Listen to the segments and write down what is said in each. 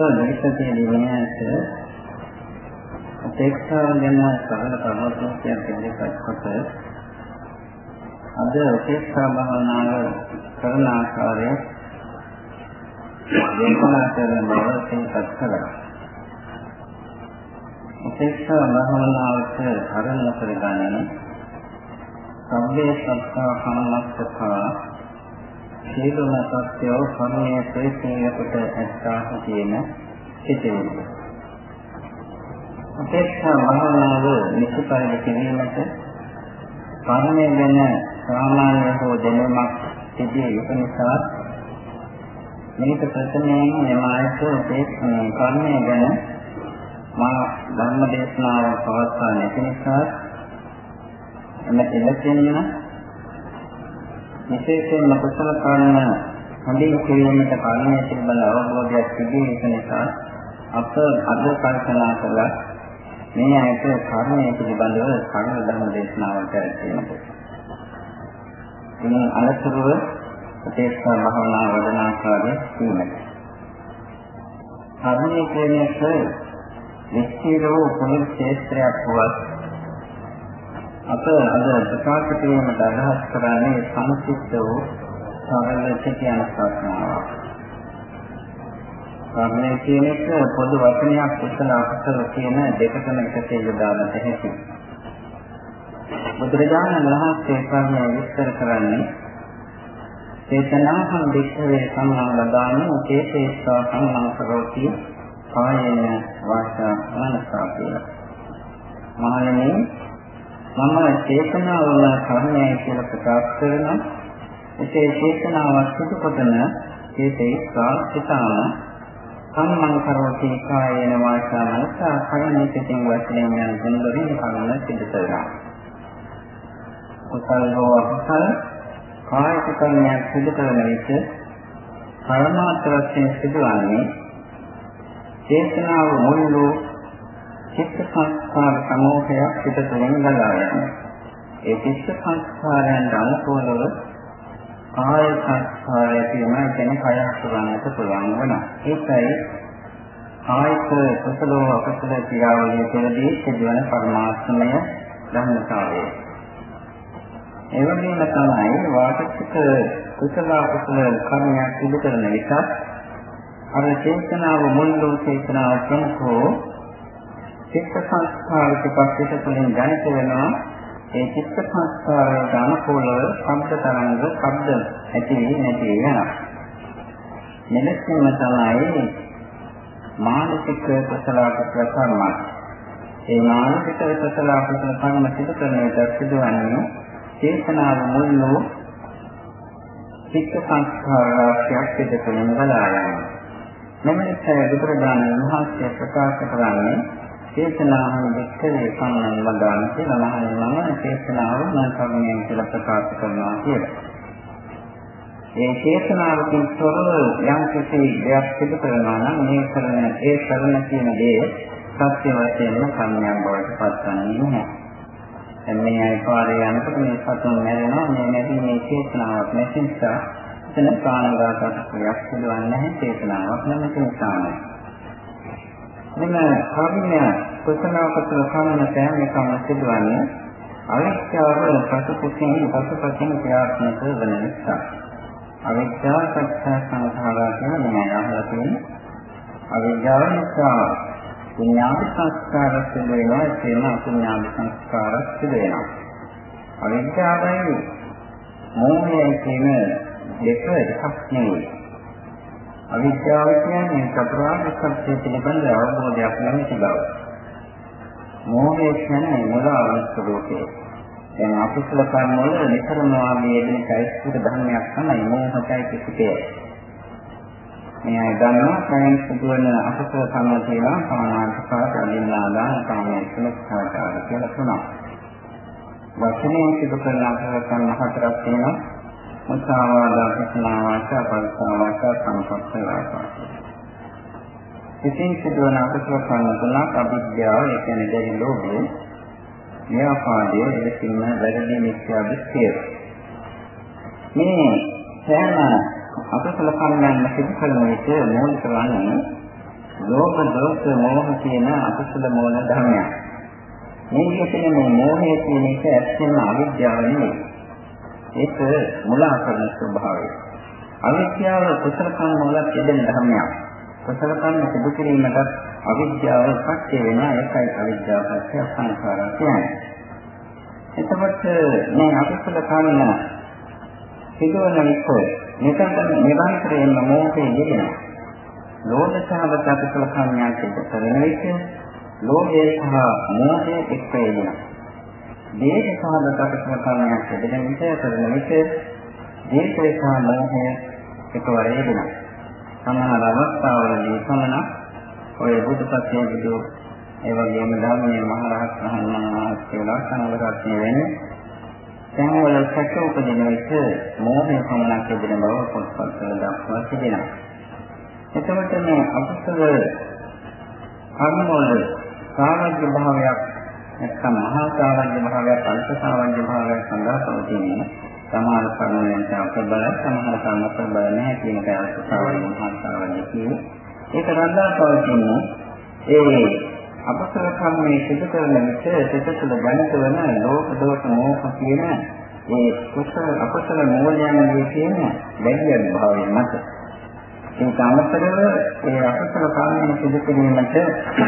අසල විශ්වයේ දිනයට අපේක්ෂාව ගැන සරල කරුණක් පිළිපැත් කොට අද අපේක්ෂා භාවනාව කරන ආකාරය දේශනා කරන බව සිතත් කළා. අපේක්ෂා භාවනාවට අරමුණු කරගන්න සම්මේ සත්තා කම්මස්සතා සීලම සත්‍යව කර්මයේ ප්‍රේතීයකට ඇත්තාහ කියන සිතේයි. අපේක්ෂා භාවනාව නිසිපරිදි කිරීමට කර්මය ගැන සාමාන්‍ය හෝ දැනුමක් තිබිය යුතු නිසා මේක ප්‍රථමයෙන් යමායක මේ කර්මය ගැන මා ධර්ම දේශනාවක් පවත්වා නැති නිසා එම එලෙසින්ම විශේෂයෙන්ම කුසල කර්ම හොඳින් කිරීමට කර්මයේ තිබෙන අවබෝධයක් තිබෙන නිසා අප අද කල්පනා කළා මේ ඇයට කර්මයේ පිළිබඳව කර්ම ධර්ම දේශනාවක් කරගන්නට. ඉතින් අනතුරුව උපේක්ෂා භාවනා වඩන ආකාරය කීමද. කර්මයේ කියන එක විස්තරව පොළොව ක්ෂේත්‍රයක් වුවත් අප අද ප්‍රකාශ කිරීමට අදහස් කරන්නේ සංසිද්ධ වූ සරල සිටියන ප්‍රශ්නාවක්. කර්මය කියන එක පොදු වචනයක් කුසල අකුසල කියන දෙකකම එකතේ යොදාගන්න හැකියි. බුදුරජාණන් වහන්සේ කර්මය විස්තර කරන්නේ චේතනාහං වික්ඛවේ සම්මානදාන චේතේස්සා සම්මා කරෝති කායේන වාචා මනසා කියලා. මහණෙනි මම චේතනාව වල කර්මයයි කියලා ප්‍රකාශ කරනවා. ඒ චේතනාවක් සිදු කොටන චේතේස්සා සිතාම සම්මන් කරෝති කායේන වාචා මනසා කයන සිතින් වචනයෙන් යන ගුණවලින් කර්ම සිදු කරනවා. කුසල හෝ අකුසල කායික කර්මයක් සිදු කරන විට පරමාර්ථ වශයෙන් සිදුවන්නේ චේතනාව මුල් වූ චිත්ත සංස්කාර සමූහයක් පිට තුළින් ගලා යනවා. ඒ චිත්ත සංස්කාරයන් අනුකූලව කාය සංස්කාරය කියන කෙන කය හසුරන්නට පුළුවන් වෙනවා. ඒකයි කායික කුසල අකුසල ක්‍රියාවලිය තුළදී සිදුවන පරමාර්ථමය ධර්මතාවය. ඒ වගේම තමයි වාචික කුසල අකුසල කර්මයක් සිදු කරන විට අර චේතනාව මුල් වූ චේතනාව ප්‍රමුඛෝ චිත්ත සංස්කාර පිටපත් තුළින් දැනිට වෙනවා ඒ චිත්ත සංස්කාරයට අනුකූලව ශබ්ද තරංග ශබ්ද ඇති නැති වෙනවා. මෙලෙසින්ම තමයි මානසික කුසල කුසල කර්ම. ඒ මානසික කුසල කුසල කර්ම සිදු කරන විට සිදුවන්නේ චේතනාව මුල් වූ චිත්ත සංස්කාර රාශියක් පිටකලින් බලා යනවා. මෙමෙන්න බුදුරජාණන් වහන්සේ ප්‍රකාශ කරන්නේ චේතනාවන් විස්තරේ සම්මන් වදාන කියලා මහණෙනි මම චේතනාව මම කර්මයෙන් කියලා ප්‍රකාශ කරනවා කියලා. ඒ චේතනාවකින් තොරව යම් කිසි දෙයක් සිදු කරනවා නම් මේ කරන ඒ කරන කියන දේ සත්‍ය වශයෙන්ම කර්මයක් බවට පත්වන්නේ නැහැ. දැන් මේ අය පාරේ යනකොට මේ සතුන් මැරෙනවා මේ මැරීමේ චේතනාවක් නැති නිසා එතන ප්‍රාණඝාතයක් සිදුවන්නේ නැහැ චේතනාවක් නැති නිසා. මෙන්න කර්මය කුසල කුසල කර්ම සෑම එකම සිදුවන්නේ අවිද්‍යාව පසුපසින් පසුපසින් ක්‍රියාත්මක වන නිසා. අවිද්‍යාව සත්‍ය සංඛාරා කියන මේ අහලා තියෙන්නේ. අවිද්‍යාව නිසා විඥාන සංස්කාර සිදු වෙනවා කියන අඥාන සංස්කාර සිදු වෙනවා. අවිද්‍යාවයි මෝහයයි කියන දෙක එකක් නෙවෙයි. අවිද්‍යාව කියන්නේ චතුරාර්ය සත්‍ය පිළිබඳ අවබෝධයක් නැති බව. මෝහය කියන්නේ මුලාවක් ස්වરૂපේ. දැන් අකුසල කර්ම වල නිතරම මේ යෙදෙන චෛතසික ධර්මයක් තමයි මෝහචෛතසිකය. මේ අය දන්නවා කයෙන් සිදුවන අකුසල කර්ම තියෙනවා සමානාර්ථකාර අදින්නාදාන කාමයේ සලස්කාර කියලා තුනක්. වචනයෙන් සිදු කරන අකුසල කර්ම හතරක් තියෙනවා. මුසාවාදා විස්නාවාචා පරිසාවාචා සංකප්පලාපා ඉතින් සිදුවන අකුසල කර්ම තුනක් අවිද්‍යාව ඒ කියන්නේ දෙවි ලෝභය ව්‍යාපාදය එලෙසින්ම වැරදි මිත්‍යා දෘෂ්ටිය මේ සෑම අකුසල කර්මයන් සිදු කරන විට මූලික වන්නේ ලෝභ දෝෂ මෝහ කියන අකුසල මූල ධර්මයන්. මේ කියන මේ මෝහය කියන එක ඇත්තම අවිද්‍යාව නෙවෙයි. ඒක මුලා කරන ස්වභාවය. අවිද්‍යාව කුසල කර්ම වල තිබෙන ධර්මයක්. කුසල කර්ම සිදු කිරීමට අවිද්‍යාව පත්‍ය වෙන එකයි අවිද්‍යාව පත්‍ය සංඛාර කියන්නේ. එතකොට මේ අකුසල කර්ම සිදුවන විට නිකන් නිරන්තරයෙන්ම මෝහයෙන් යෙදෙනවා. ලෝභ සහගත අකුසල කර්මයන් සිදු කරන විට ලෝභය සහ මෝහය එක්ක යෙදෙනවා. දේහ සහගත අකුසල කර්මයන් සිදු කරන විට කරන විට දේශය සහ මෝහය එකවර යෙදෙනවා. සමහර අවස්ථාවලදී පමණ ඔය බුදුපත්යේ බුදු ඒ වගේම ධර්මයේ මහරහත් වහන්සේලා සංඝරත්නය වෙන්නේ සංවල සැක උපදින විට මෝහය පමණක් යෙදෙන බව පොත්පත්වල දක්වා තිබෙනවා. එතකොට මේ අකුසල කර්ම වල සාමජ්‍ය භාවයක් නැත්නම් මහා සාමජ්‍ය භාවයක් අල්ප සාමජ්‍ය භාවයක් සඳහා පවතින්නේ සමහර කර්මයන් අපබල සමහර කර්ම ප්‍රබල නැහැ කියන එක අල්පසාවයි මහා සාවයි කියන්නේ. ඒක රඳා පවතින්නේ ඒ අපසල කර්මයේ සිදු කරන විට සිතතුල ජනිත වන ලෝක දෝෂ මෝහ කියන ඒ කුසල අපසල මූලයන්ගේ තියෙන වැඩි භාවයෙන් මත ඒ කාමතරව ඒ අපසල කර්මයේ සිදු කිරීමට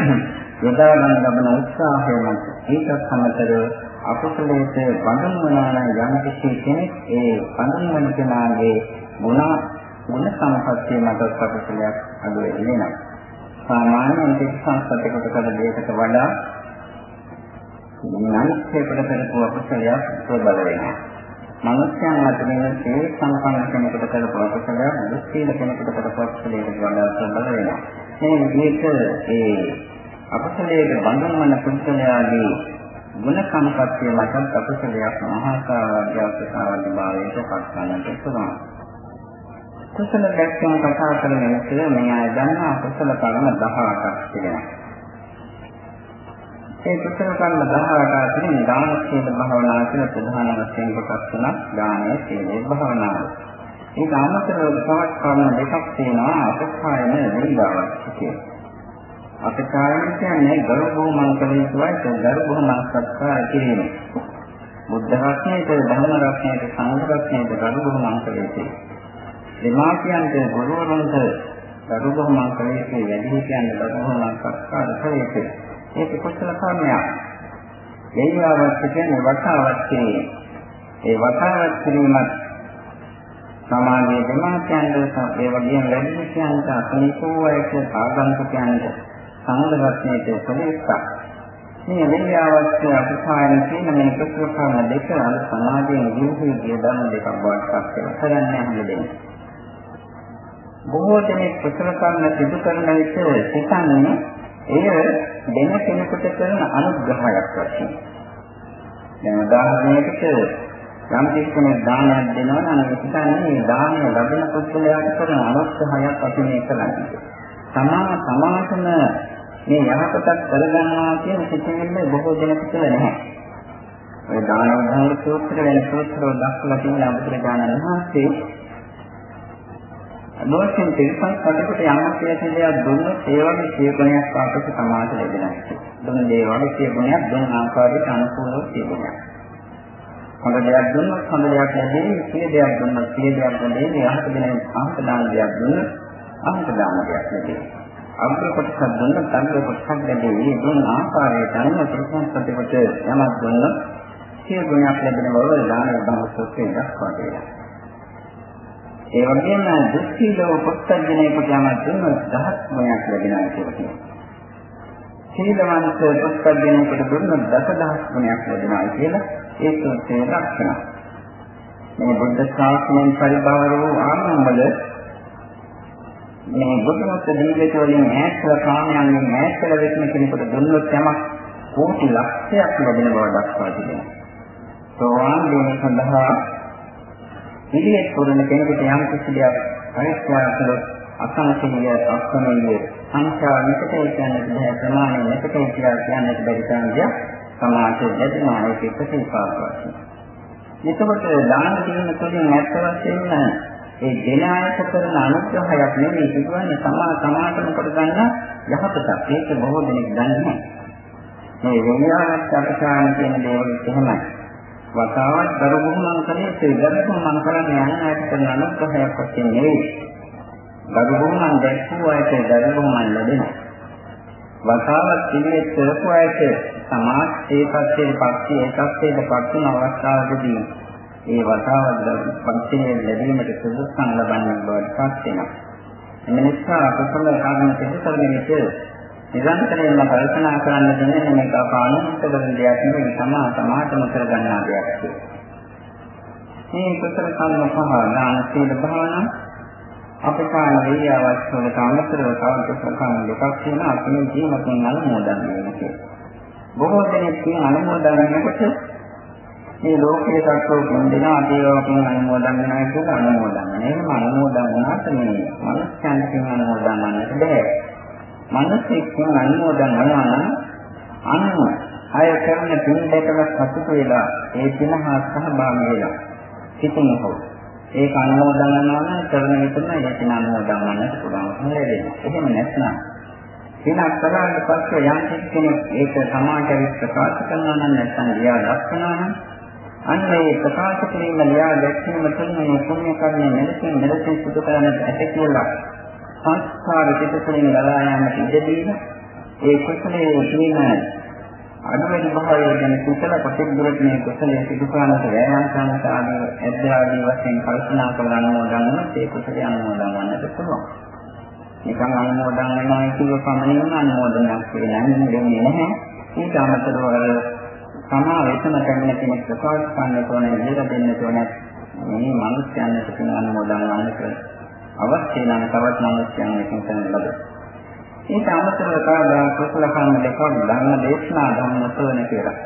යොදා ගන්න ලබන උත්සාහය මත ඒකත් සමතරව අකුසලයට බඳුන් වනා නම් යම් කිසි කෙනෙක් ඒ බඳුන් වන කෙනාගේ ගුණ ගුණ සම්පත්තිය මත අකුසලයක් අඩු වෙන්නේ නැහැ. සාමාන්‍යයෙන් කිසි සංස්කෘතියකට කළ දෙයකට වඩා මනුෂ්‍යයෙකුට කරපු අකුසලයක් ප්‍රබල වෙනවා. මනුෂ්‍යයන් අතරින් ඒ සම්පන්න කෙනෙකුට කරපු අකුසලයක් දුස්සීල කෙනෙකුට කරපු අකුසලයකට වඩා ප්‍රබල වෙනවා. මේ විදිහට ඒ අකුසලයේ බඳුන් වන පුද්ගලයාගේ ගුණ සම්පත්තිය මතත් අකුසලයක් මහා කාර්යයක් භාවයට පත් කරන්නට පුළුවන්. කුසල දැක්කම කතා කරන විට මේ අය දන්නා කුසල කර්ම 18ක් තිබෙනවා. ඒ කුසල කර්ම 18ක් අතරින් දාන සීල භාවනා කියන ප්‍රධාන වශයෙන් කොටස් තුනක් දානය සීලය භාවනාව. ඒක අමතරව තවත් කර්ම දෙකක් තියෙනවා අපස්ථායන නිදාවක් කියලා. අපේ කායන කියන්නේ ගරු බොහොමං කළ යුතුයි ගරු බොහොමං සත්කාර කිරීම. බුද්ධ රත්නයේ ධර්ම රත්නයේ සංඝ රත්නයේ ගරු බොහොමං කළ යුතුයි. දෙමාපියන්ට ගුරුවරුන්ට ගරු බොහොමං කළ යුතුයි. වැඩිහිටියන්ට ගරු බොහොමං සත්කාර කළ යුතුයි. ඒක කුසල කර්මයක්. දෙවියන්වත් කියන්නේ වතාවත් ඒ වතාවත් කිරීමත් සමාජයේ දෙමාපියන්ට ඒ වගේම වැඩිහිටියන්ට අසනීපෝ වයස ආගන්තුකයන්ට සංඝ රත්නයේ ප්‍රදේශයක්. මේ වෙන්නේ අවශ්‍ය අපසායන කියන මේ කුසල කර්ම දෙක අර සමාජයෙන් ජීවිතයේ ගිය ධර්ම දෙකක් බවට පත් වෙනවා. කරන්නේ හැමදේම. බොහෝ දෙනෙක් කුසල කර්ම සිදු කරන විට සිතන්නේ එය දෙන කෙනෙකුට කරන අනුග්‍රහයක් වශයෙන්. දැන් උදාහරණයකට යම් කෙනෙක් දානයක් දෙනවා නම් හිතන්නේ මේ දානය ලැබෙන පුද්ගලයාට කරන අනුග්‍රහයක් අපි මේ කරන්නේ. තමා සමාසන මේ යහපතක් කරගන්නවා කියන සිතිවිල්ල බොහෝ දෙනෙක් තුළ නැහැ. ඔය දානවධාන සූත්‍ර වෙන සූත්‍රවල දක්වලා තියෙන අබුදුරජාණන් වහන්සේ අනෝෂෙන් තිරසන් කටකට යම් කියලා දුන්නොත් ඒ වගේ සියගුණයක් ආපසු සමාජ ලැබෙනවා. දුන්න දේ වගේ සියගුණයක් දුන්න ආකාරයට අනුකූලව සියගුණයක්. හොඳ දෙයක් දුන්නොත් හොඳ දෙයක් ලැබෙන්නේ, සිය දෙයක් දුන්නොත් සිය දෙයක් ලැබෙන්නේ, අහක දෙන අහක දාන දෙයක් දුන්නොත් අහක දාන දෙයක් ලැබෙන්නේ. අග්‍ර කොටසක් දුන්නත් අග්‍ර කොටසක් ලැබෙන්නේ දුන්න ආකාරයට අනුව ප්‍රතිසංස්කෘතිකට යමක් දුන්නොත් සිය ගුණයක් ලැබෙන බව දාන විභාග සූත්‍රයෙන් දක්වා තියෙනවා. ඒ වගේම දුස්සීලව පුත්තජනේකට යමක් දුන්නොත් දහස් ගුණයක් ලැබෙනවා කියලා කියනවා. සීලවන්ත පුත්තජනේකට දුන්නොත් දසදහස් ගුණයක් ලැබෙනවා කියලා ඒ සූත්‍රයේ ලක්ෂණ. මේ බුද්ධ ශාසනයෙන් පරිබාහිර වූ ආනන්දවල මේ බුදුමත් දීගත වලින් ඈත්ව කාමයන්ගෙන් ඈත්ව වෙන කෙනෙකුට දුන්නොත් යමක් කෝටි ලක්ෂයක් ලැබෙන බව දක්වා තිබෙනවා. සෝවාන් වීම සඳහා ඉදිරියට පුරන කෙනෙකුට යම් කිසි දෙයක් පරිත්‍යාග කළොත් අසංකේය අස්තමීය සංඛ්‍යා නිකටේ කියන්නේ බෑ ප්‍රමාණය නිකටේ කියලා කියන්නට බැරි තරම්ය සමාජයේ දැඩිමා ඒක ප්‍රතිපාදක වශයෙන්. එතකොට දාන දීම තුළින් ඇත්ත වශයෙන්ම ඒ දෙන අයට කරන අනුග්‍රහයක් නෙවෙයි සිදුවන්නේ තමා තමාටම කොට ගන්න යහපතක්. ඒක බොහෝ දෙනෙක් දන්නේ නැහැ. මේ විඤ්ඤාණත් අපසාන කියන දේවල් එහෙමයි. වතාවත් දරුබුහුමන් කලේ ඒ දරුබුහුමන් කරන්නේ යන අයට කරන අනුග්‍රහයක් වශයෙන් නෙවෙයි. දරුබුහුමන් දැක්වූ අයට දරුබුහුමන් ලැබෙනවා. වතාවත් පිළිවෙත් කරපු අයට සමාජ ඒකත්වයේ පක්ෂී ඒකත්වයේ පක්ෂණ අවස්ථාවකදී ඒ වතාවත් පක්ෂයේ ලැබීමට සුදුසුකම් ලබන්නේ බවට පත් වෙනවා. එම නිසා කුසල කර්ම සිදු කරන විට නිරන්තරයෙන්ම කල්පනා කරන්න දෙන්නේ මේක අපානුත් කරන දෙයක් නෙවෙයි තමා තමාටම කරගන්නා දෙයක්. මේ කුසල කර්ම පහ දාන සීල භාවනා අපකාන වේයාවත් වලට අමතරව තව කුසල කර්ම දෙකක් තියෙනවා අපේ ජීවිතෙන් අනුමෝදන් වෙන්නේ. බොහෝ දෙනෙක් කියන අනුමෝදන් වෙනකොට මේ ලෝකයේ සත්‍යෝ කියන ආදීවකින් අනුමෝදන් වෙනවා කියලා අනුමෝදන් වෙනවා. එහෙම අනුමෝදන් වුණාට මේ මනුෂ්‍යයන්ගෙන් අනුමෝදන් වන්නට බෑ. මනුෂ්‍යෙක්ගෙන් අනුමෝදන් වෙනවා නම් අන්න අය කරන පින් දෙකම සතුට වෙලා ඒ පින හා සහභාගී වෙලා සිටින හො. ඒක අනුමෝදන් වෙනවා නම් කරන විටම ඒ පින අනුමෝදන් වන්නට පුළුවන් ලැබෙනවා. එහෙම නැත්නම් පිනක් කරාට පස්සේ යම් කෙනෙක් ඒක සමාජයට ප්‍රකාශ කරනවා නම් නැත්නම් ලියා දක්වනවා නම් අන්න ඒ ප්‍රකාශ කිරීම ලියා දැක්වීම තුළ මේ පුණ්‍ය කර්මය මෙලෙසින් මෙලෙසින් සිදු කරන්නට ඇති කියලා සංස්කාර පිටකලින් ගලා යාමට ඉඩදීම ඒ කුසලයේ තියෙන අනුමෙන් භාවය ගැන කුසල ප්‍රතිබුරට මේ කුසලයේ සිදු කරන්නට වෑයම් කරනට ආදී ඇද්දාදී වශයෙන් කල්පනා කරලා අනුමෝදන් ඒ කුසලයේ අනුමෝදන් වන්නට පුළුවන්. නිකන් අනුමෝදන් වෙනවා කියව පමණින් අනුමෝදනයක් වෙන්නේ නැහැ. ඊට අමතරව තමා වෙතම කරන කෙනෙක් ප්‍රකාශ කරන්න ඕනේ විදිහට දෙන්න ඕනේ මේ මිනිස්යන්ට කියන අනුමෝදන් වන්නට අවශ්‍ය නම් තවත් මිනිස්යන් එකකින් කරන ලද. ඒක අමතරව කාදා කුසල කර්ම දෙකක් ධර්ම දේශනා ධර්ම සෝන කියලා.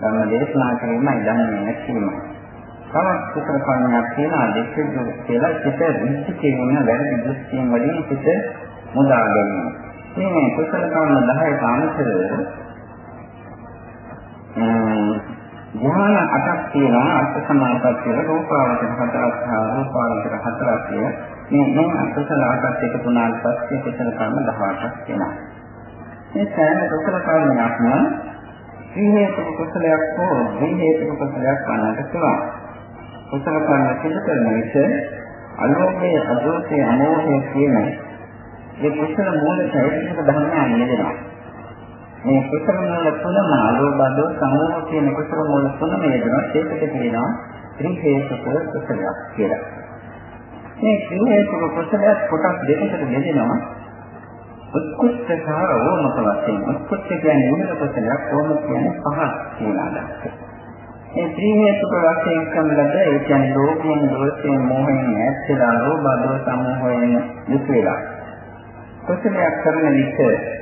ධර්ම දේශනා කිරීමයි ධර්මයේ නැතිවීම. තවත් කුසල කර්මයක් තියෙනවා දෙකක් කියලා සිත විචි කියන වැරදි දෘෂ්ටියෙන් වලින් සිත මුදා ගැනීම. මේ කුසල කර්ම 10 අමතරව ධ්‍යාන අටක් තියෙනවා. අර්ථ සමාපත්තිය රූපාවචර හතරක් හා රූපාවචර හතරක් කිය මේ මේ අකුසල අටක් එකතු වුණාට පස්සේ කුසල කර්ම 18ක් වෙනවා. මේ සෑම කුසල කර්මයක්ම ත්‍රිහේතුක කුසලයක් හෝ ද්විහේතුක කුසලයක් වන්නට පුළුවන්. කුසල කර්ම සිදු කරන විට අලෝභයේ අදෝෂයේ අමෝහයේ කියන මේ කුසල මූල චෛතසික ධර්මයන් යෙදෙනවා. මේ කුසල මූල තුනම අලෝබදෝ සමෝහ කියන කුසල මූල තුනම යෙදෙනවා ඒකට කියනවා ත්‍රිහේතුක කුසලයක් කියලා. මේ ත්‍රිහේතුක කුසලයක් කොටස් දෙකකට බෙදෙනවා. උත්කෘෂ්ඨ සහ ඕමක වශයෙන් උත්කෘෂ්ඨ කියන්නේ උන්නත කුසලයක් ඕම කියන්නේ පහක් කියන අදහස. මේ ත්‍රිහේතුක වශයෙන් කම්ලද ඒ කියන්නේ ලෝභයෙන් දෝෂයෙන් මෝහයෙන් ඈත් වෙලා ලෝභ දෝෂ සමෝහයෙන් යුත් වෙලා කුසලයක් කරන විට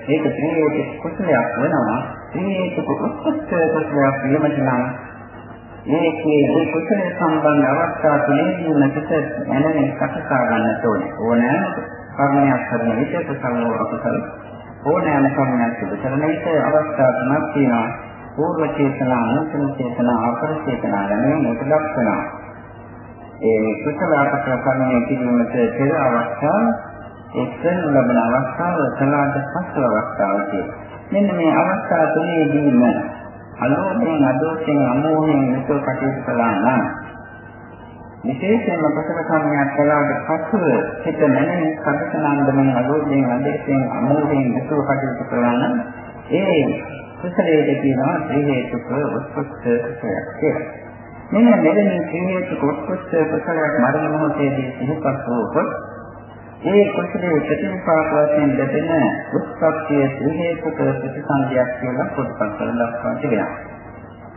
ඒක ත්‍රිහේතු කුසලයක් වෙනවා. ත්‍රිහේතු කුසලයක් කුසලයක් වීමට නම් මේකේ මේ කුසල සම්බන්ධ අවස්ථා තුනේදීම කිත යන්නේ කටකා ගන්නට ඕනේ. ඕනෑම කර්මයක් කරන විට කුසල අකුසල. ඕනෑම කර්මයක් සිදු කරන විට අවස්ථා තුනක් තියෙනවා. పూర్ව චේතනා අනුසන චේතනා අපර චේතනා ගැන මේක දක්වනවා ඒ කුසල අකුසල කර්මයේ කිරීමට පෙර අවස්ථාව ඒ කරන ලබන අවස්ථාව සලාට පස්ව අවස්ථාවකදී මෙන්න මේ අවස්ථා තුනේදීම අලෝභයෙන් අදෝෂයෙන් අමෝහයෙන් යුතුව කටයුතු කළා නම් විශේෂයෙන්ම කුසල කර්මයක් කළාට පසුව හිත නැමෙන සම්පතනන්දමෙන් අලෝභයෙන් අදෝෂයෙන් අමෝහයෙන් යුතුව කටයුතු කළා නම් ඒ කුසලයේ කියනවා ත්‍රි හේතුක උත්පත්ති කුසලයක් කියලා. මෙන්න මෙලෙසින් ත්‍රි හේතුක උත්පත්ති කුසලයක් මරණ මොහොතේදී සිහිපත් වූ ඒ කුසලයේ ප්‍රතිපාක වශයෙන් ලැබෙන උත්පත්තිය ත්‍රිහේතුක ප්‍රතිසන්දියක් කියලා පොත්පත්වල දක්වා තිබෙනවා.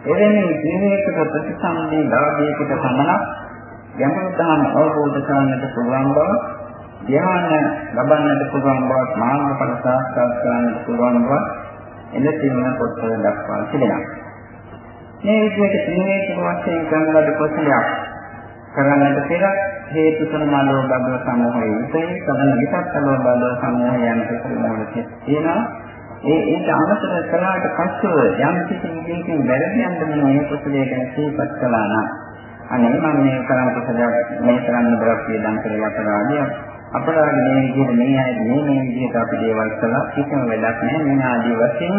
එවැනි ත්‍රිහේතුක ප්‍රතිසන්දී ලාභයකට පමණක් ගැඹුරු ධර්ම අවබෝධ කරගන්නට පුළුවන් බව, ධ්‍යාන ලබන්නට පුළුවන් බව, මාර්ගඵල සාක්ෂාත් කරගන්නට පුළුවන් බව එලෙසින්ම පොත්වල දක්වා තිබෙනවා. මේ විදිහට ත්‍රිහේතුක වශයෙන් කරන ලද කුසලයක් කරන්නට පෙර හේතු සමානව බබ සමෝහය. ඉතින් සමන විපස්සනව බබ සමෝහය යන ප්‍රතිමෝලක තියෙනවා. ඒ ඒක අමතක කළාට පස්සෙ යම් කිසි විදිහකින් වැරදි යන්න මේ කුසලයේ ගැන සිහිපත් කළා නම්. අනේ මම මේ කරන් කුසලයක් මේ කරන්න බරක් පියදම් කරලා අපරාධය අපරාධ මේ විදිහට මේ අය මේ මේ විදිහට අපි දේවල් කළා. කිසිම වැඩක් නැහැ. මේ ආදී වශයෙන්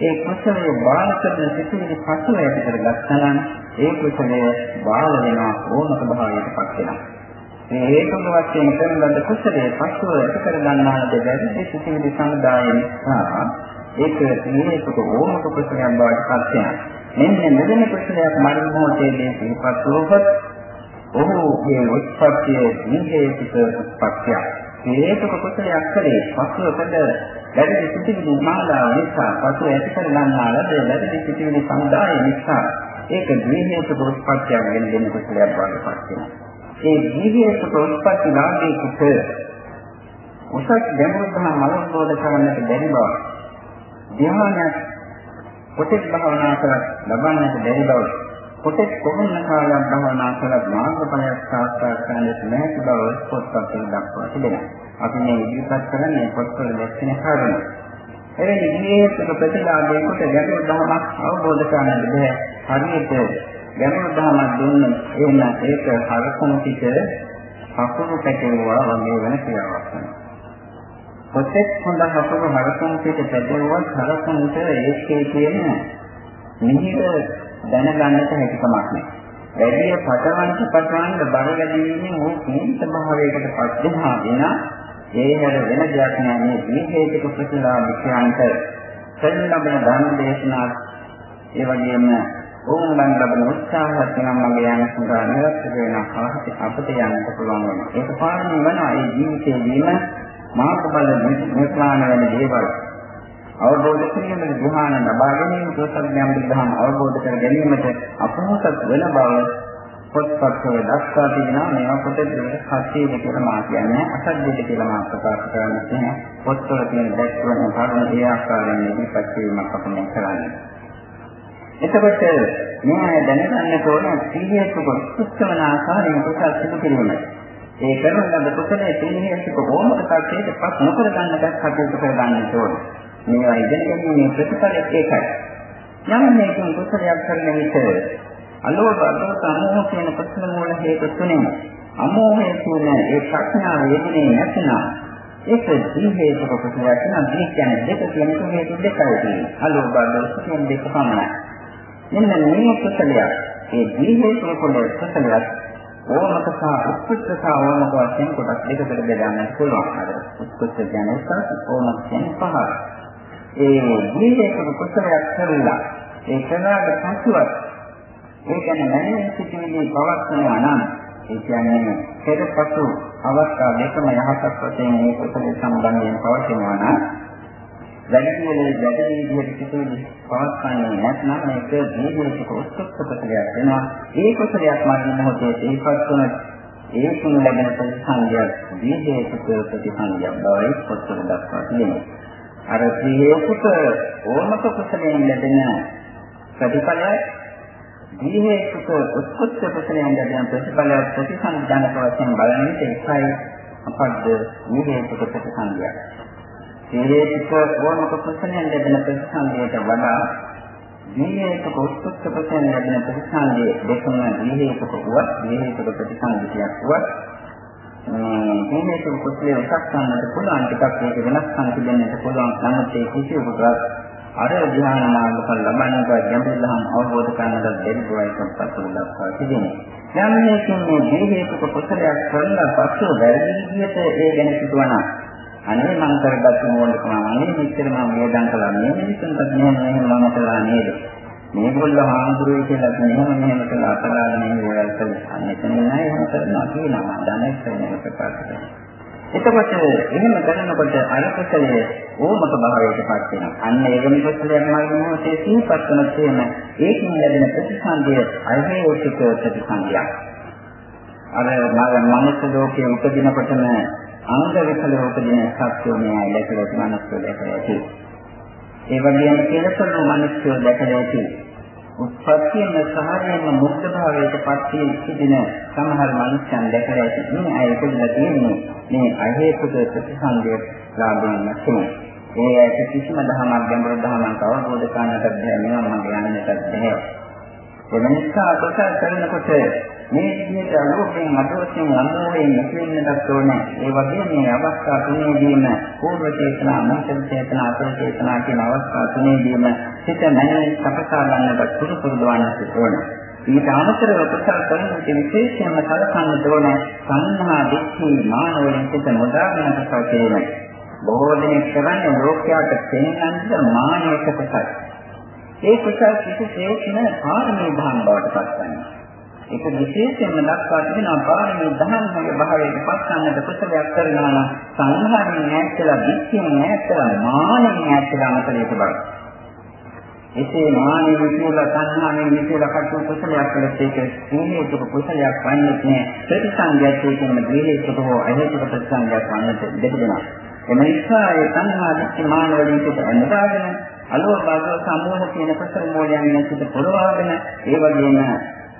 ඒ කුසලයේ බාලකද සිටින පසුව ඇති කරගත්තා නම් ඒ කුසලයේ බාල වෙනවා ඕනක භාවයට පත් වෙනවා. මේ හේතුක වශයෙන් කරන ලද කුසලයේ පසුව ඇති කර ගන්නාද බැරි සිටින සමුදාය නිසා ඒක හේතුක ඕනක කුසලයක් බවට පත් වෙනවා මෙන්න මෙවැනි කුසලයක් මරණ මොහොතේදී සිහිපත් වූහොත් ඔහුගේ උත්පත්තිය නිහේතුක උත්පත්තිය. හේතුක කුසලයක් කලේ පසුවකට වැඩි සිටින මාලාව නිසා පසුව ඇති කර ගන්නා ලද වැඩි සිටින සමුදාය නිසා ඒක නිහේතුක උත්පත්තියක් වෙන දෙන කුසලයක් බවට පත් වෙනවා. ඒ නිහේතුක උත්පත්ති ලාභයේ කුසල උසස් ගැඹුරුතම මනෝබෝධ කරන්නට බැරි බව ධ්‍යානයක් කොටෙක් භාවනා කරත් ලබන්නට බැරි බව කොටෙක් කොහොමද කාලයක් භාවනා කරත් මාර්ගඵලයක් සාක්ෂාත් කරගන්නට නැති බව පොත්පත්වල දක්වා තිබෙනවා. අපි මේ ඉදිරිපත් කරන්නේ පොත්වල දැක්වෙන කාරණා. එවැනි විශේෂක ප්‍රතිලාභයකට ගැටළු දහමක් අවබෝධ කරගන්න බැහැ. හරියට ගැටළු දහමක් දුන්නොත් එහෙම ඒක හරකුන් පිට අකුරු පැටලුවා වගේ වෙන ක්‍රියාවක් වෙනවා. කොතෙක් හොඳ හසුරු හරකුන් පිට පැටලුවත් හරකුන්ට ඒකේ තියෙන නිහිර දැනගන්නට හැකියාවක් නැහැ. වැඩි පටවන්ත පටවන්ත බල වැඩිවීමෙන් ਉਹ කීන්ත භාවයකට පත් වෙනා වෙන ඒ හැර වෙන දෙයක් නෑ මේ දීහේතික ප්‍රතිලාභිකයන්ට සෙල්ලබන ධර්ම දේශනා ඒ වගේම ඕම් ගන්න ලබන උත්සාහයක් නම් මගේ යන සඳහා නිරන්තර වෙන අපිට යන්නට පුළුවන් වෙනවා. ඒක පාරමී වෙනවා. ඒ ජීවිතයේදීම මාර්ගඵල නිර්මාණ වෙන දේවල්. අවබෝධ කිරීමේ ධ්‍යාන ලබා ගැනීම සෝතඥාන බුද්ධහම අවබෝධ කර ගැනීමට අපහසුත් වෙන බව පොත්පත්වල දක්වා තිබෙනවා මේවා පොතේ සත්‍යය කියලා මා කියන්නේ අසත්‍යද කියලා මා ප්‍රකාශ කරන්නේ නැහැ. පොත්වල තියෙන දැක්වන කරුණු ඒ ආකාරයෙන් ඉදිරිපත් කිරීමක් අපිට කරන්නේ. එතකොට මේ දැනගන්න ඕන සීහියක උත්සවන ආකාරයෙන් කුසල් සිදු කිරීමයි ඒ කරන ලද කුසලයේ සීහියක ඕමක කල්පයකට පස් නොකර ගන්නට කටයුතු කර ගන්නට ඕනේ මේවා ඉගෙන ගැනීමේ ප්‍රතිඵලය ඒකයි. යම් මේකෙන් කුසලයක් කරන විට අලෝභ අදෝස අමෝහ කියන ප්‍රශ්න මූල හේතු තුනෙන් අමෝහය කියන ඒ ප්‍රඥාව යෙදෙන්නේ නැත්නම් ඒක දී හේතුක කුසලයක් නම් දී කියන්නේ දෙක කියන හේතු දෙකයි තියෙන්නේ. අලෝභ අදෝස කියන දෙක පමණයි. මෙන්න මේ කුසලයක් ඒ දී හේතුක කුසලයක් ඕමක සහ උත්කෘෂ්ඨ සහ ඕමක වශයෙන් කොටස් දෙකකට බෙදන්නත් පුළුවන්. අර උත්කෘෂ්ඨ කියන්නේ සහ ඕමක කියන්නේ පහක්. ඒ ජීවිතයක කුසලයක් කරලා ඒ කරාට පසුවත් ඒ කියන්නේ මනසේ සිටිනේ පවත්වනවා නම් ඒ කියන්නේ පෙරපසු අවස්ථා දෙකම යහපත් වශයෙන් මේ කුසල සම්බන්ධයෙන් පවතිනවා නම් වැඩිමනේ වැඩි විදිහට සිටිනේ පවත්වන්නේ නැත්නම් මේක ජීවිතයක උත්සුක කුසලයක් වෙනවා ඒ කුසලයක් මරණ මොහොතේ ඒකත් තුන ඒකුන් ලැබෙන ප්‍රතිසංගයක් දීහේතුක ප්‍රතිසංගයක් බවයි පොත්වල දක්වා තියෙනවා අර සිහියකට ඕමක කුසලයෙන් ලැබෙන ප්‍රතිඵලය දීහේතුක උත්කෘෂ්ඨ කුසලයෙන් ලැබෙන ප්‍රතිඵලය ප්‍රතිසංජානක වශයෙන් බලන විට ඒකයි අපද්ද දීහේතුක ප්‍රතිසංජය. දීහේතුක ඕමක කුසලයෙන් ලැබෙන ප්‍රතිසංජයට වඩා දීහේතුක උත්කෘෂ්ඨ කුසලයෙන් ලැබෙන ප්‍රතිසංජය දෙකම දීහේතුක උවත් දීහේතුක ප්‍රතිසංජියක් උවත් මේ මේක කුසලයේ උසස් ගන්නට පුළුවන් ටිකක් ඒක වෙනස්කම් තිබෙන්නට පුළුවන් නමුත් ඒ කිසිවෙකුට අර ධ්‍යාන මාර්ගඵල ලබන්නට ගැඹුරු දහම් අවබෝධ කරගන්නට බැරි බවයි සම්පූර්ණ දක්වා තිබෙනවා. යම් මේකින් මේ දීහේතුක කුසලයක් කරලා පස්සෙ වැරදි විදිහට ඒ ගැන සිදුවන අනේ මම කරගත්ත මොනකම අනේ මෙච්චර මම වේදන් කළා මේ මිනිස්සුන්ට මෙහෙම මෙහෙම මම කළා නේද මේගොල්ලෝ හාමුදුරුවෝ කියලා මෙහෙම මෙහෙම කළා අපරාධ මෙහෙම දේවල් කළා. මෙතන නෑ එහෙම කරනවා කියනවා. දැනෙත් වෙන ප්‍රකාශ කරනවා. එතකොට එහෙම කරනකොට අර කුසලයේ ඕමක භාවයට පත් වෙනවා. අන්න ඒ වෙන කුසලයක් මාර්ගම මොහොතේ සිහිපත් කරන තේම ඒකින් ලැබෙන ප්‍රතිසන්දිය අයිහේතුක ප්‍රතිසන්දියක්. අර මනුස්ස ලෝකයේ උපදිනකොටම අංග විකල උපදින සත්‍යෝ මේ දැකලා මනුස්ස ලෝකයේ තියෙනවා. ඒ වගේම කෙලසන මිනිස්සු දැකලා ඇති. උත්පත්තියෙන් සහායයෙන් මුක්ත භාවයට පත් වී සිටින සමහර මිනිස්යන් දැකලා ඇති. මේ අය ඉපදලා තියෙන්නේ මේ අහේතුක ප්‍රතිසන්දිය ලාභයෙන් නැතුව. ඒ ඇයි කිසිම දහමක් ගැඹුරු දහමක් අවබෝධ කරගන්නට බැහැ. මේවා මම යන්නට බැහැ. ඒ නිසා කොටස කරනකොට මේ විදිහට අලෝකයෙන් අදෝෂයෙන් අනුමෝයෙන් නැතිවෙන්නත් ඕනේ. ඒ වගේම මේ අවස්ථා තුනේදීම පූර්ව චේතනා, අනුත්තර චේතනා, අපර චේතනා කියන අවස්ථා තුනේදීම සිත නැගෙන සකසා ගන්නට පුරුදු පුරුදු වන්නට ඕනේ. ඊට අමතරව කුසල කරන විට විශේෂයෙන්ම කලකන්න ඕන සංහා දික්ඛි මාන වලින් සිත නොදාගෙන කුසල කිරීමයි. බොහෝ දෙනෙක් කරන්නේ ලෝකයට පෙන්වන්න මානයක කුසල. ඒ කුසල කිසිසේත්ම පාරමී දහම් බවට පත්වන්නේ. ඒක විශේෂයෙන්ම දක්වා තිබෙනවා. පාරමී දහම්ගේ භාවයට පත්වන්නට කුසලයක් කරනවා නම් සංහාවෙන් ඈත්ලා දික්ඛියෙන් ඈත්ලා මානෙන් ඈත්ලා අමතලයට බයි. එසේ මානෙ විසියලා තණ්හාවෙන් විසියලා කටු කුසලයක් කළත් ඒක සීලේක කුසලයක් වන්නේ නැහැ ප්‍රතිසංගයත් කියන දීලේක හෝ අහේතුක ප්‍රතිසංගයක් වන්නට දෙපදෙනවා. එම නිසා ඒ තණ්හා දික්ඛ මාන වලින් පිට අනුදාගෙන අලෝභ භව සමෝහ කියන කුසල මූලයන් සිට පුරවාගෙන ඒ වගේම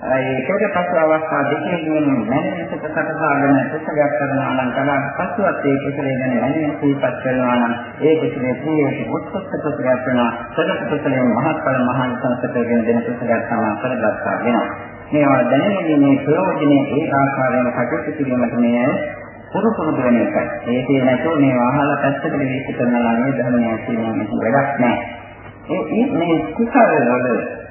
ඒකට පසු අවස්ථා දෙකකින් මනසට සකසාගෙන කුසලයක් කරනවා නම් තමයි පසුවත් ඒ කුසලය ගැන මනස සිහිපත් කරනවා නම් ඒ කුසලයේ ප්‍රියයට උත්සන්න කුසලයක් වෙනවා සදක කුසලයෙන් මහත්ඵල මහාන සංසතයෙන් දෙන කුසලයක් තමයි කරගත්තා වෙනවා මේවා දැනගැනීමේ ප්‍රයෝජනේ ඒ ආකාරයෙන් කටයුතු කිරීමට මේ පුරු පුරුදු වෙන එකයි. ඒකේ නැතුව මේ අහලා පැත්තකට වීසි කරනවා නම් ධර්මය කියන්නේ වැඩක් නැහැ. ඒ මේ කුසල වල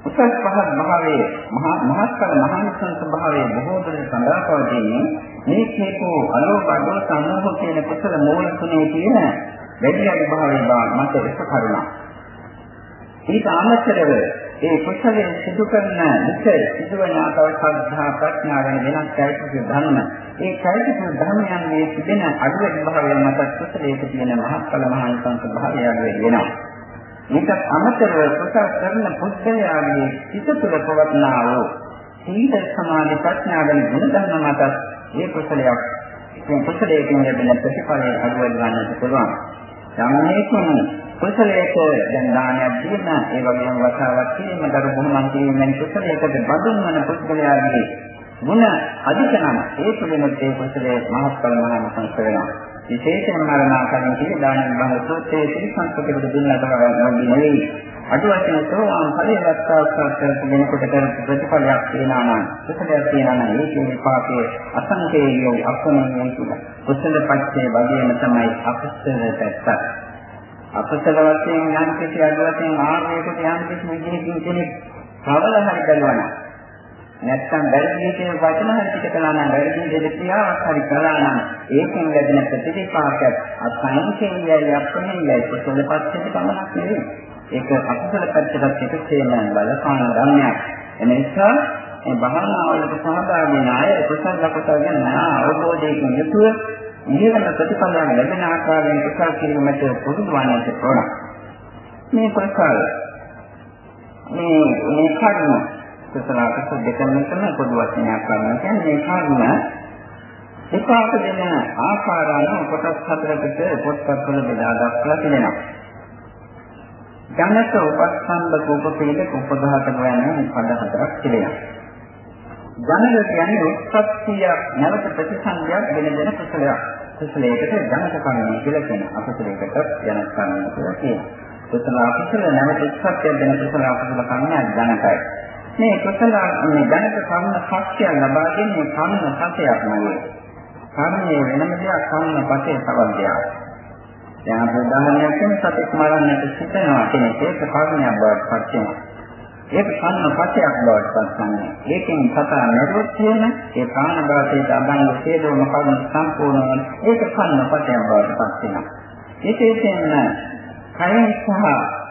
උසස් පහත් භාවයේ මහා මහත්කල මහානිසංස භාවයේ බොහෝ දුරට සඳහා පවතින්නේ මේ හේතු අලෝභ අදෝ සමෝහ කියන කුසල මූල තුනේ තියෙන වැඩි අඩු භාවයේ මත එක කරුණා. ඊට අමතරව ඒ කුසලයෙන් සිදු කරන විචය සිදුවන ආකාර ශ්‍රද්ධා ප්‍රඥා වෙන වෙනස් චෛතසික ධර්ම ඒ චෛතසික ධර්මයන් මේ තිබෙන අඩු වැඩි භාවයෙන් මත කුසලයේ තියෙන මහත්කල මහානිසංස භාවය අඩු වෙනවා. මේක අමතරව කුසල කරන පුද්ගලයාගේ සිත තුළ පවත්නා වූ සීල සමාධි ප්‍රඥා ගැන ගුණ ධර්ම මත මේ කුසලයක් මේ කුසලයෙන් ලැබෙන ප්‍රතිඵලය අනුව ගන්නට පුළුවන්. සම්මේකම කුසලයක දැන් දානයක් දීම ඒ වගේම වතාවක් කිරීම දරු බුහුමන් කිරීමෙන් කුසලයකට බඳුන් වන පුද්ගලයාගේ ගුණ අධිකනම් ඒ තුළින් ඒ කුසලයේ මහත්ඵල මහා සංස්කර වෙනවා. විශේෂයෙන්ම මරණාකරණ කියන දාන විභාග සූත්‍රයේ ත්‍රිසංස්කෘතික දුන්නට වගේ නෙවෙයි. අද වශයෙන් සෝවාන් ඵලයේ වස්තාවස්ථා කරපු වෙනකොට කරපු ප්‍රතිඵලයක් තියෙනවා නම් කුසලයක් තියෙනවා නම් ඒකේ විපාකයේ අසංකේයෝ අපනෝනේ කියලා. කුසල පච්චේ වගේම තමයි අකුසල පැත්ත. අකුසල වශයෙන් යම් කිසි අද වශයෙන් ආර්යයකට යම් කිසි විදිහකින් කෙනෙක් කවල හරි කරනවා නම් නැත්තම් වැරදි කියන වචන හරි පිට කළා නම් වැරදි දෙද ක්‍රියාවක් හරි කළා නම් ඒකෙන් ලැබෙන ප්‍රතිපාකයක් අසංකේයයි අප්‍රමේයයි කුසල පස්සට පමණක් නෙවෙයි. ඒක අකුසල පැත්තට එකසේම බලපාන ධර්මයක්. එනිසා මේ භාවනාවලට සහභාගී වෙන අය කුසල ලකුසල ගැන අවබෝධයකින් යුතුව ඉහළම ප්‍රතිඵලයන් ලැබෙන ආකාරයෙන් කුසල කිරීමට පුරුදු වන්නට ඕන. මේ කුසල මේ මේ කර්ම කුසල අකුසල දෙකම තමයි පොදු වචනයක් ගන්න කියන්නේ මේ කර්ම විපාක දෙන ආකාරයන් කොටස් හතරකට පොත්පත්වල බෙදා දක්වලා තිබෙනවා. ජනක උපස්තම්භ කෝපපීඩ උපඝාතක යන පද හතරක් තිබෙනවා. ජනක කියන්නේ උත්පත්තිය නැවත ප්‍රතිසංගයක් වෙන දෙන කුසලයක්. කුසලයකට ජනක කර්මය කියලා කියනවා. අකුසලයකට ජනක කර්මය කියලා කියනවා. කුසල අකුසල නැවත උත්පත්තිය දෙන කුසල අකුසල කර්මය ජනකයි. මේ කුසල මේ ජනක කර්ම සත්‍ය ලබා දෙන්නේ කර්ම සත්‍යයක් නෙවෙයි. කර්මයේ වෙනම දෙයක් කර්ම පතේ තවත් දෙයක්. දැන් අපි උදාහරණයක් ගමු සතෙක් මරන්නට සිතනවා කෙනෙක් ඒක කර්මයක් බවට පත් වෙනවා. ඒක කර්ම පතයක් බවට පත් වෙනවා. ඒකෙන් සතා නැරුවොත් එහෙම ඒ ප්‍රාණඝාතයට අබංග හේතුවම කර්ම සම්පූර්ණ ඒක කර්ම පතයක් බවට පත් වෙනවා. විශේෂයෙන්ම කයෙන් සහ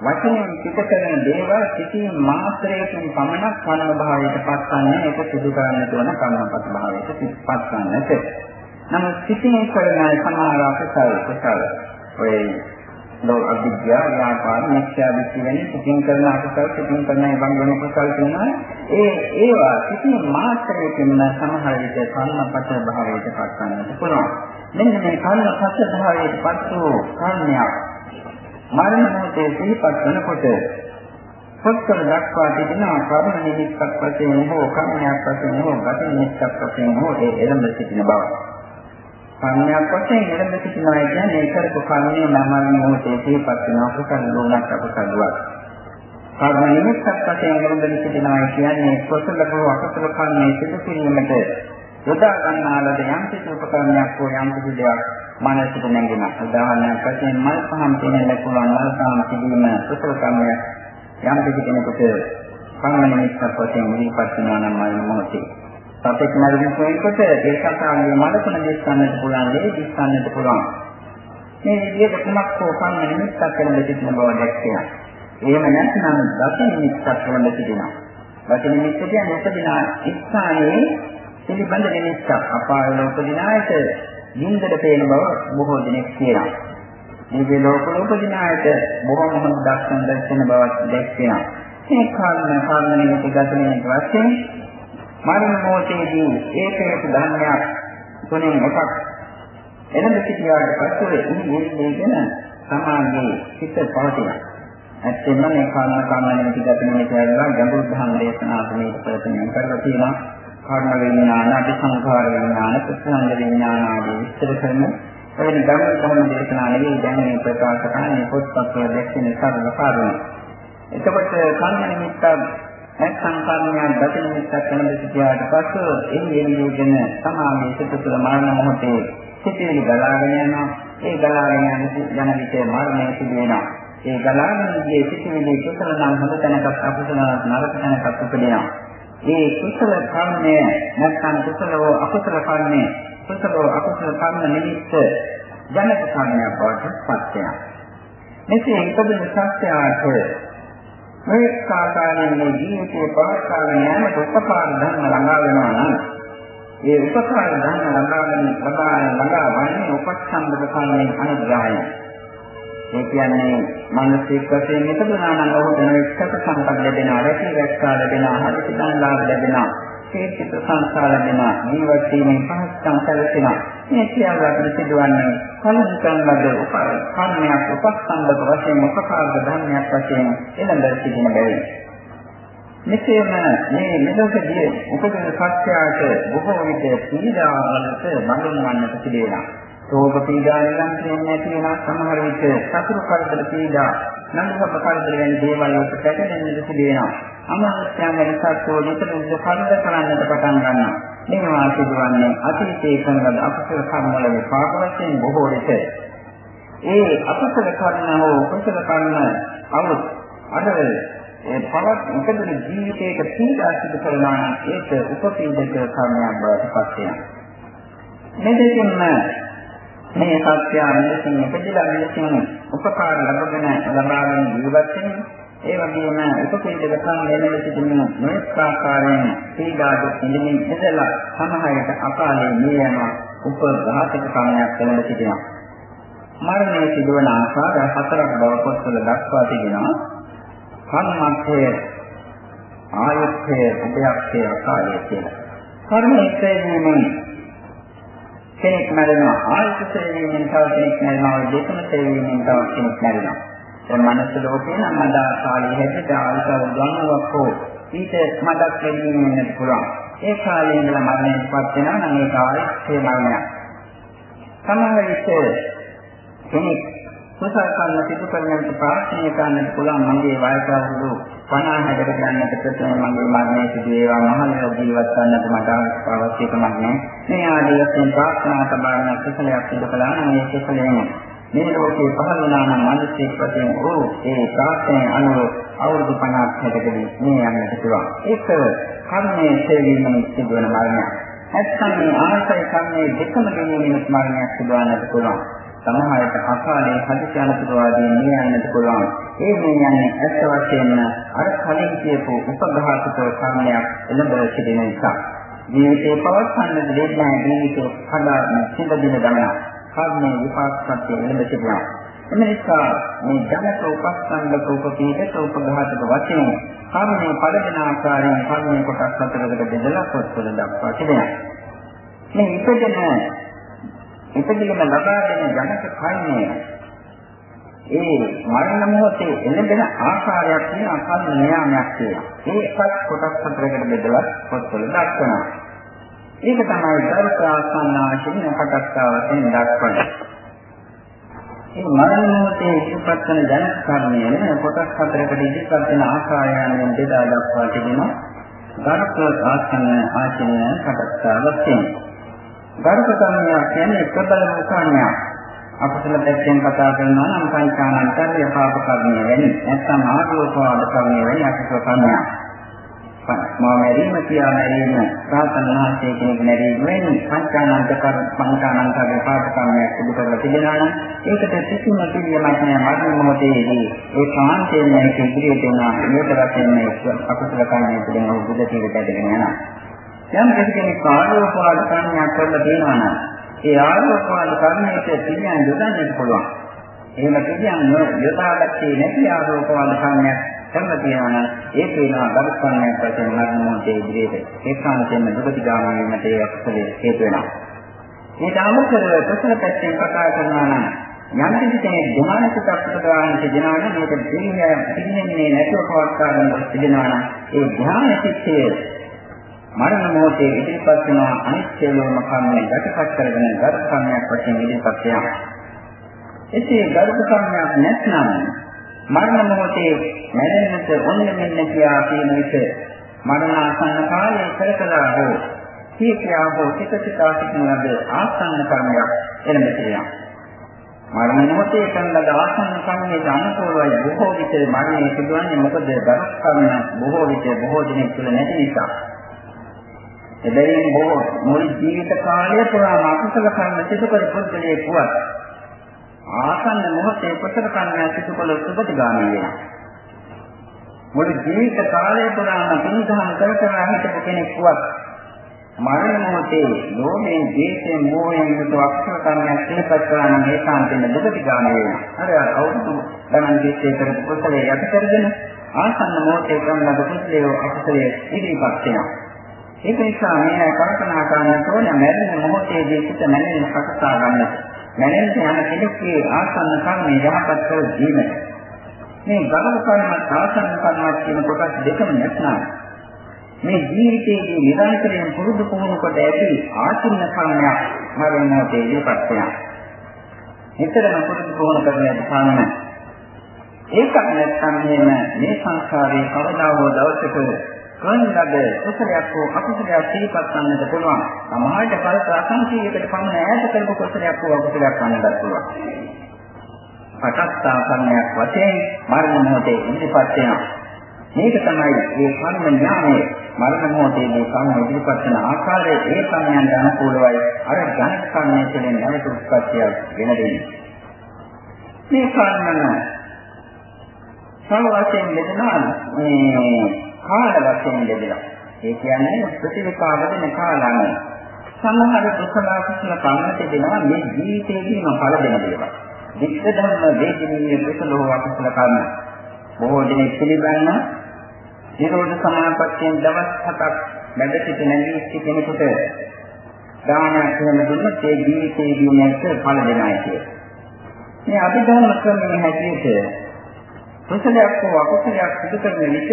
වචනෙන් පිට කරන දේවල් කිසිම මාත්‍රයකින් පමණක් කර්ම භාවයට පත්වන්නේ ඒක සිදු කරන්න තෝරන කර්මපත් භාවයට පත්වන්නට. නමුත් සිතින් කරන සමහර අකුසල කුසල ඔය ලෝ අවිද්‍යාව ව්‍යාපාර මිත්‍යා දෘෂ්ටි වෙන සිතින් කරන අකුසල සිතින් කරන වංගන කුසල තියෙනවා. ඒ ඒවා කිසිම මාත්‍රයකින් සමහර විට කර්මපත් භාවයට පත්වන්නට පුළුවන්. මෙන්න මේ කර්මපත් භාවයට පත් වූ කර්මයක් මරණ මොහොතේ සිහිපත් වෙනකොට පොත්වල දක්වා තිබෙන කර්ම නිමිත්තක් වශයෙන් හෝ කර්මයක් වශයෙන් හෝ ගති නිමිත්තක් වශයෙන් හෝ ඒ එළඹ සිටින බව. කර්මයක් වශයෙන් එළඹ සිටිනවා කියන්නේ කරපු කර්මයේ නමන මොහොතේ සිහිපත් වෙන කුසල දුණක් අකුසල දුවක්. කර්ම නිමිත්තක් වශයෙන් වරදෙන සිටිනවා කියන්නේ කුසල හෝ අකුසල කර්මයේ සිදු කිරීමට යොදා ගන්නාලද යම් කිසි උපකරණයක් හෝ යම් කිසි දෙයක් මනසට නැගෙන. උදාහරණයක් වශයෙන් මල් පහන් තියෙන පුළුවන් මල් පහන් තිබීම කුසල කර්මයක් යම් කිසි කෙනෙකුට කර්ම නිමිත්තක් වශයෙන් ඉදිරිපත් වෙනවා නම් මල් මොහොතේ. සතෙක් මරණ කෙනෙකුට ඒ සතාගේ මලකන දිස්සන්නට පුළුවන්, ලේ දිස්සන්නට පුළුවන්. මේ විදිහට කුමක් හෝ කර්ම නිමිත්තක් කරන දෙයක් බව දැක්කේ. එහෙම නැත්නම් දස නිමිත්තක් කරන සිටිනවා. දස නිමිත්ත කියන්නේ උපදින ස්ථානයේ පිළිබඳ නිමිත්තක්. අපාවල උපදින ආයත නින්දට පේන බව බොහෝ දෙනෙක් කියනවා. මේ ලෝකවල උපදින ආයත බොහොම හොඳ දක්ෂණ දැක්වෙන බවක් දැක්වෙනවා. මේ කාරණ කාරණ නිමිත්ත ගතනේ වශයෙන් මරණ මොහොතේදී ඒකේක ධර්මයක් තුනෙන් එකක් එළඹ සිටියාට පස්සේ ඉන්නේ මේකන සමාගයේ සිත පවතිනවා. ඇත්තෙන්ම මේ කර්ම කර්මණය පිටකනේ කියලා ගැඹුරු ධර්ම දේශනා තුනේ ප්‍රතිනියම කරලා තියෙනවා. කර්ම විඥාන, අபிසංඛාර විඥාන, ප්‍රසංග විඥාන ආදී විස්තර කරන එවැනි ධර්ම ධර්ම දේශනා නෙවෙයි දැන් මේ ප්‍රකාශ කරන්නේ පොත්පත්වල දැක්වෙන සරල කාරණා. එතකොට කර්ම නිමිත්ත නැත්නම් කර්මයන් දස නිමිත්තක් වෙන දෙසියාට පසු එන්නේ එන්නේගෙන සමාමයේ සිට තුළ මරණ මොහොතේ සිටිවිලි ගලාගෙන යනවා. ඒ ගලාගෙන යන යන විට මරණය සිදු වෙනවා. ඒ ගලාගෙන ගියේ සිටිවිලි කුසල නම් හොඳ තැනකට අකුසල නරක තැනකට උපදිනවා. ඒ කුසල කර්මය නැත්නම් කුසලව අකුසල කර්මය කුසලව අකුසල කර්ම නිමිත්ත ජනක කර්මයක් බවට පත් වෙනවා. මෙසේ ඉපදෙන සත්‍යයට මේ ආකාරයෙන් මේ ජීවිතේ පවත්වාගෙන යෑමට උපකාර ධර්ම ළඟා වෙනවා නම් ඒ උපකාර ධර්ම ළඟා වෙන ලබා ළඟා වන්නේ උපස්කන්ධ කර්මයෙන් අනුග්‍රහයයි. ඒ කියන්නේ මානසික වශයෙන් ඉපදුනා නම් ඔහුට නොඑක්ක සම්පත් ලැබෙනවා, රැකී රැක්කා ලැබෙනවා, හදිසි දානලාභ ලැබෙනවා, චේතිත සංස්කාර ලැබෙනවා, ජීවත් වීමේ පහසුකම් සැලසෙනවා. මේ සියල්ල අපිට සිදුවන්නේ කලින් කරන ලද උපාය. කර්මයක් උපස්කන්ධක වශයෙන් උපකාරක ධර්මයක් වශයෙන් එළඹ සිටින බැවින්. මෙසේම මේ මෙලොවදී උපදින සත්‍යයට බොහෝ විට පීඩාවලට බඳුන් වන්නට සිදුවෙනවා. රෝග පීඩා නිරන්තරයෙන් නැති වෙන සමහර විට සතුරු කරදර පීඩා නම්බක කරදර වැනි දේවල් වලට පැටලෙන්නට සිදු වෙනවා. අමනුෂ්‍යයන් ගැන සත්‍යෝ නිතර නිතර කරදර කරන්නට පටන් ගන්නවා. මේවා සිදුවන්නේ අතීතයේ කරන ලද අකුසල කර්ම වල විපාක වශයෙන් බොහෝ විට ඒ අකුසල කර්ම හෝ කුසල කර්ම අවුත් අද ඒ පවත් උපදින ජීවිතයක පීඩා සිදු කරනවා නම් ඒක උපපීඩක කර්මයක් බවට පත් වෙනවා. මේ දෙකින්ම මේ සත්‍ය අනුසින් ඉපදලා මෙලෙසින් උපකාර ලැබගෙන ලබාගෙන ජීවත් වෙන ඒ වගේම උපකීඩක සංවේදනය සිදුවන නොඑක ආකාරයෙන් පීඩා දුක් නිමින් ඉඳලා සමහරට අකාලේ මිය යන උපඝාතක කර්මයක් වෙන සිටිනවා. මරණය සිදුවන ආකාර හතරක් බව පොත්වල දක්වා තිබෙනවා. කර්මක්ෂය ආයුක්ෂය උපයක්ෂය අකාලය කියලා. කර්ම එක්වීමෙන් කෙනෙක් මැරෙනවා. ආයත සේවයෙන් තව කෙනෙක් මැරෙනවා. දෙකම සේවයෙන් තව කෙනෙක් මැරෙනවා. දැන් මනස ලෝකේ නම් මදා කාලේ හැටියට ආයතන ගණනාවක් හෝ ඊට මදක් ලැබීම වෙන්නත් පුළුවන්. ඒ කාලේ ඉඳලා මරණයටපත් වෙනවා නම් ඒක ආයතේ මරණයක්. සමහර විට කෙනෙක් කුසල කර්ම සිදු කරන්නට ප්‍රාර්ථනා කරන්නට පුළුවන් මගේ වයසවරු 50 60කට යන්නට ප්‍රථම මගේ මරණය සිදු වේවා. මහල් ජීවත් වන්නට මට අවශ්‍යකමක් නැහැ. මේ ආදී වශයෙන් ප්‍රාර්ථනා සබාවන කුසලයක් සිදු කළා නම් මේ කුසලයෙන් මේ ලෝකේ පහළ වුණා නම් මිනිස්සෙක් වශයෙන් ඕ ඒ ප්‍රාර්ථනාවේ අනුව අවුරුදු 50 60කදී මේ යන්නට පුළුවන්. ඒක කර්මයේ සේවීමෙන් සිදුවන මරණයක්. නැත්නම් මේ ආශ්‍රය කර්මයේ දෙකම ගෙනීමෙන් මරණයක් සිදුවන්නට පුළුවන්. සමහරට අකාලේ හදිසි අනතුරුවාදී මිය යන්නට පුළුවන්. ඒ මිය යන්නේ ඇත්ත වශයෙන්ම අර කලින් කියපු උපඝාතක කර්මයක් එළඹ සිටින නිසා. ජීවිතේ පවත්වන්න දෙන්නේ ජීවිතේ හදාගෙන සිඳදින ගමන. කර්මයේ විපාකපත් එළඹ සිටිනවා. එම නිසා මේ ජනක උපස්කන්ධක උපපීඩක උපඝාතක වශයෙන් කර්මයේ පළවෙන ආකාරයෙන් කර්මයේ කොටස් හතරකට බෙදලා පොත්වල දක්වා තිබෙනවා. මේ ඉපදෙන ඉපදීම ලබා දෙන ජනක කර්මය ඒ මරණ මොහොතේ එළඹෙන ආකාරයක් කියන අකල් න්‍යාමයක් තියෙනවා. ඒ එකක් කොටස් හතරකට බෙදලා පොත්වල දක්වනවා. ඒක තමයි ධර්ම ආසන්නාශින කොටස් වශයෙන් දක්වන්නේ. ඒ මරණ මොහොතේ ඉතිපත් වන ජනක කර්මය කොටස් හතරකට ඉදිරිපත් වෙන ආකාරයන්ගෙන් බෙදා දක්වා තිබෙනවා. ගරුක ආසන ආචරණ කටස්ථාවක් තියෙනවා. ගරුක කර්මය කියන්නේ ප්‍රබල මුඛාණයක්. අකුසල පැත්තෙන් කතා කරනවා නම් පංචානන්තරය පාප කර්මය වැනි නැත්නම් ආගෝපවාද කර්මය වැනි අකුසල කර්මයක්. මා මැරීම කියා මැරීම රාතන් වහන්සේ කෙනෙක් මැරීම වෙන පංචානන්ත කර්ම පංචානන්තගේ පාප කර්මයක් සිදු කරලා තිබෙනවා නම් ඒකට කිසිම පිළියමක් නැහැ මරණ මොහොතේදී ඒ කාන්තයෙන් මේක ඉදිරියට යන මේක රැකෙන අකුසල කර්මය පිළිබඳව බුද්ධ කීවට ඇදගෙන යනවා. යම් කෙනෙක් ආරෝපවාද කර්මයක් කරලා දෙනවා නම් ඒ ආරෝපවාද කර්මයට පිළියම් යොදන්නට පුළුවන්. එහෙම පිළියම් යොදාගත්තේ නැති ආරෝපවාද කර්මයක් කරලා තියෙනවා නම් ඒ පේනවා ගරුස්කන්නයක් වශයෙන් මරණ මොහොතේ ඉදිරියට ඒකාන්තයෙන්ම දුකතිගාමී වීමට ඒ අක්ෂරේ හේතු වෙනවා. මේ දාමකර ප්‍රශ්න පැත්තෙන් කතා කරනවා නම් යම් කිසි කෙනෙක් ධ්‍යානසිත අප්‍රදාන කියනවා නම් මේක දෙන්නේ පිළිෙන්නේ නැතුව පවත්වා ගන්න තිබෙනවා නම් ඒ ධ්‍යානසිතයේ මරණ මොහොතේ ඉදිරිපත් වෙන අනිත් සියලුම කර්මයන් යටපත් කරගෙන ගරුක කර්මයක් වශයෙන් ඉදිරිපත් වෙනවා. එසේ ගරුක කර්මයක් නැත්නම් මරණ මොහොතේ මැරෙන්නට ඔන්න මෙන්න කියා කියන විට මරණාසන්න කාලයේ කරකලා හෝ කීකියා හෝ සිතසිතා සිටින ලද ආසන්න කර්මයක් එළඹ සිටිනවා. මරණ මොහොතේ කරන ලද ආසන්න කර්මයේ අනුකූලවයි බොහෝ විට මරණය සිදුවන්නේ මොකද ගරුක කර්ම බොහෝ විට බොහෝ දිනක් තුළ නැති නිසා. එබැවින් බොහෝ මුළු ජීවිත කාලය පුරාම අකුසල කර්ම සිදු කර පුද්ගලයෙක් වුවත් ආසන්න මොහොතේ කුසල කර්ම සිදු කළ සුබතිගාමී වෙනවා. මුළු ජීවිත කාලය පුරාම පින්දහම් කර කර හිටපු කෙනෙක් වුවත් මරණ මොහොතේ ලෝභයෙන්, ද්වේෂයෙන්, මෝහයෙන් යුතු අකුසල කර්මයක් සිදුපත් කරන නම් ඒකාන්තයෙන් දුකතිගාමී වෙනවා. අර අවුරුදු ගණන් දෙකේ කරපු කුසලයේ යට කරගෙන ආසන්න මොහොතේ කරන ලද කුසලයේ අකුසලයේ ඉදිරිපත් වෙනවා. ඒක නිසා මේ කල්පනා කරන්න ඕන මරණ මොහොතේදී සිට මැනෙන සකසා ගන්නට. මැනෙන්න යන කෙනෙක්ගේ ආසන්න කර්ම යහපත් කර දීමට. මේ ගමන කර්මත් ආසන්න කර්මත් කියන කොටස් දෙකම නැත්නම් මේ ජීවිතයේදී නිරන්තරයෙන් පුරුදු පුහුණු කොට ඇති ආසන්න කර්මයක් මරණ මොහොතේදී පත් වෙනවා. නිතරම පුරුදු පුහුණු කරන කර්ම ඒකක් නැත්නම් මේ සංසාරේ කවදා හෝ දවසක කරන ලද කුසලයක් හෝ අකුසලයක් සිහිපත් කරන්නට පුළුවන්. සමහරට කල්ප අසංකීයකට පමණ ඈත කරපු කුසලයක් හෝ අකුසලයක් කරන්නත් පුළුවන්. පටස්ථා කර්මයක් වශයෙන් මරණ මොහොතේ ඉදිරිපත් වෙනවා. මේක තමයි මේ කර්ම ඥානය. මරණ මොහොතේදී කර්ම ඉදිරිපත් වෙන ආකාරය ඒ කර්මයන්ට අනුකූලවයි අර ජනක කර්මයේ තුළින් නැවත උත්පත්තිය වෙන දෙන්නේ. මේ කර්මන සමවශයෙන් මෙතන මේ කාල වශයෙන් බෙදලා. ඒ කියන්නේ ප්‍රතිවිපාක දෙන කාලයන්. සමහර කුසල කුසල කර්ම තිබෙනවා මේ ජීවිතයේදීම ඵල දෙන දේවල්. වික්ෂ ධර්ම වේදිනීය කුසල හෝ අකුසල කර්ම. බොහෝ දෙනෙක් පිළිගන්න නිරෝධ සමාපත්තියෙන් දවස් හතක් වැඩ සිට නැගී කෙනෙකුට දානයක් කරන දුන්නොත් ඒ ජීවිතයේදී නැත් ඵල දෙනයි කියේ. මේ අභිධර්ම ක්‍රමයේ හැටියට කුසලයක් හෝ අකුසලයක් සිදු කරන විට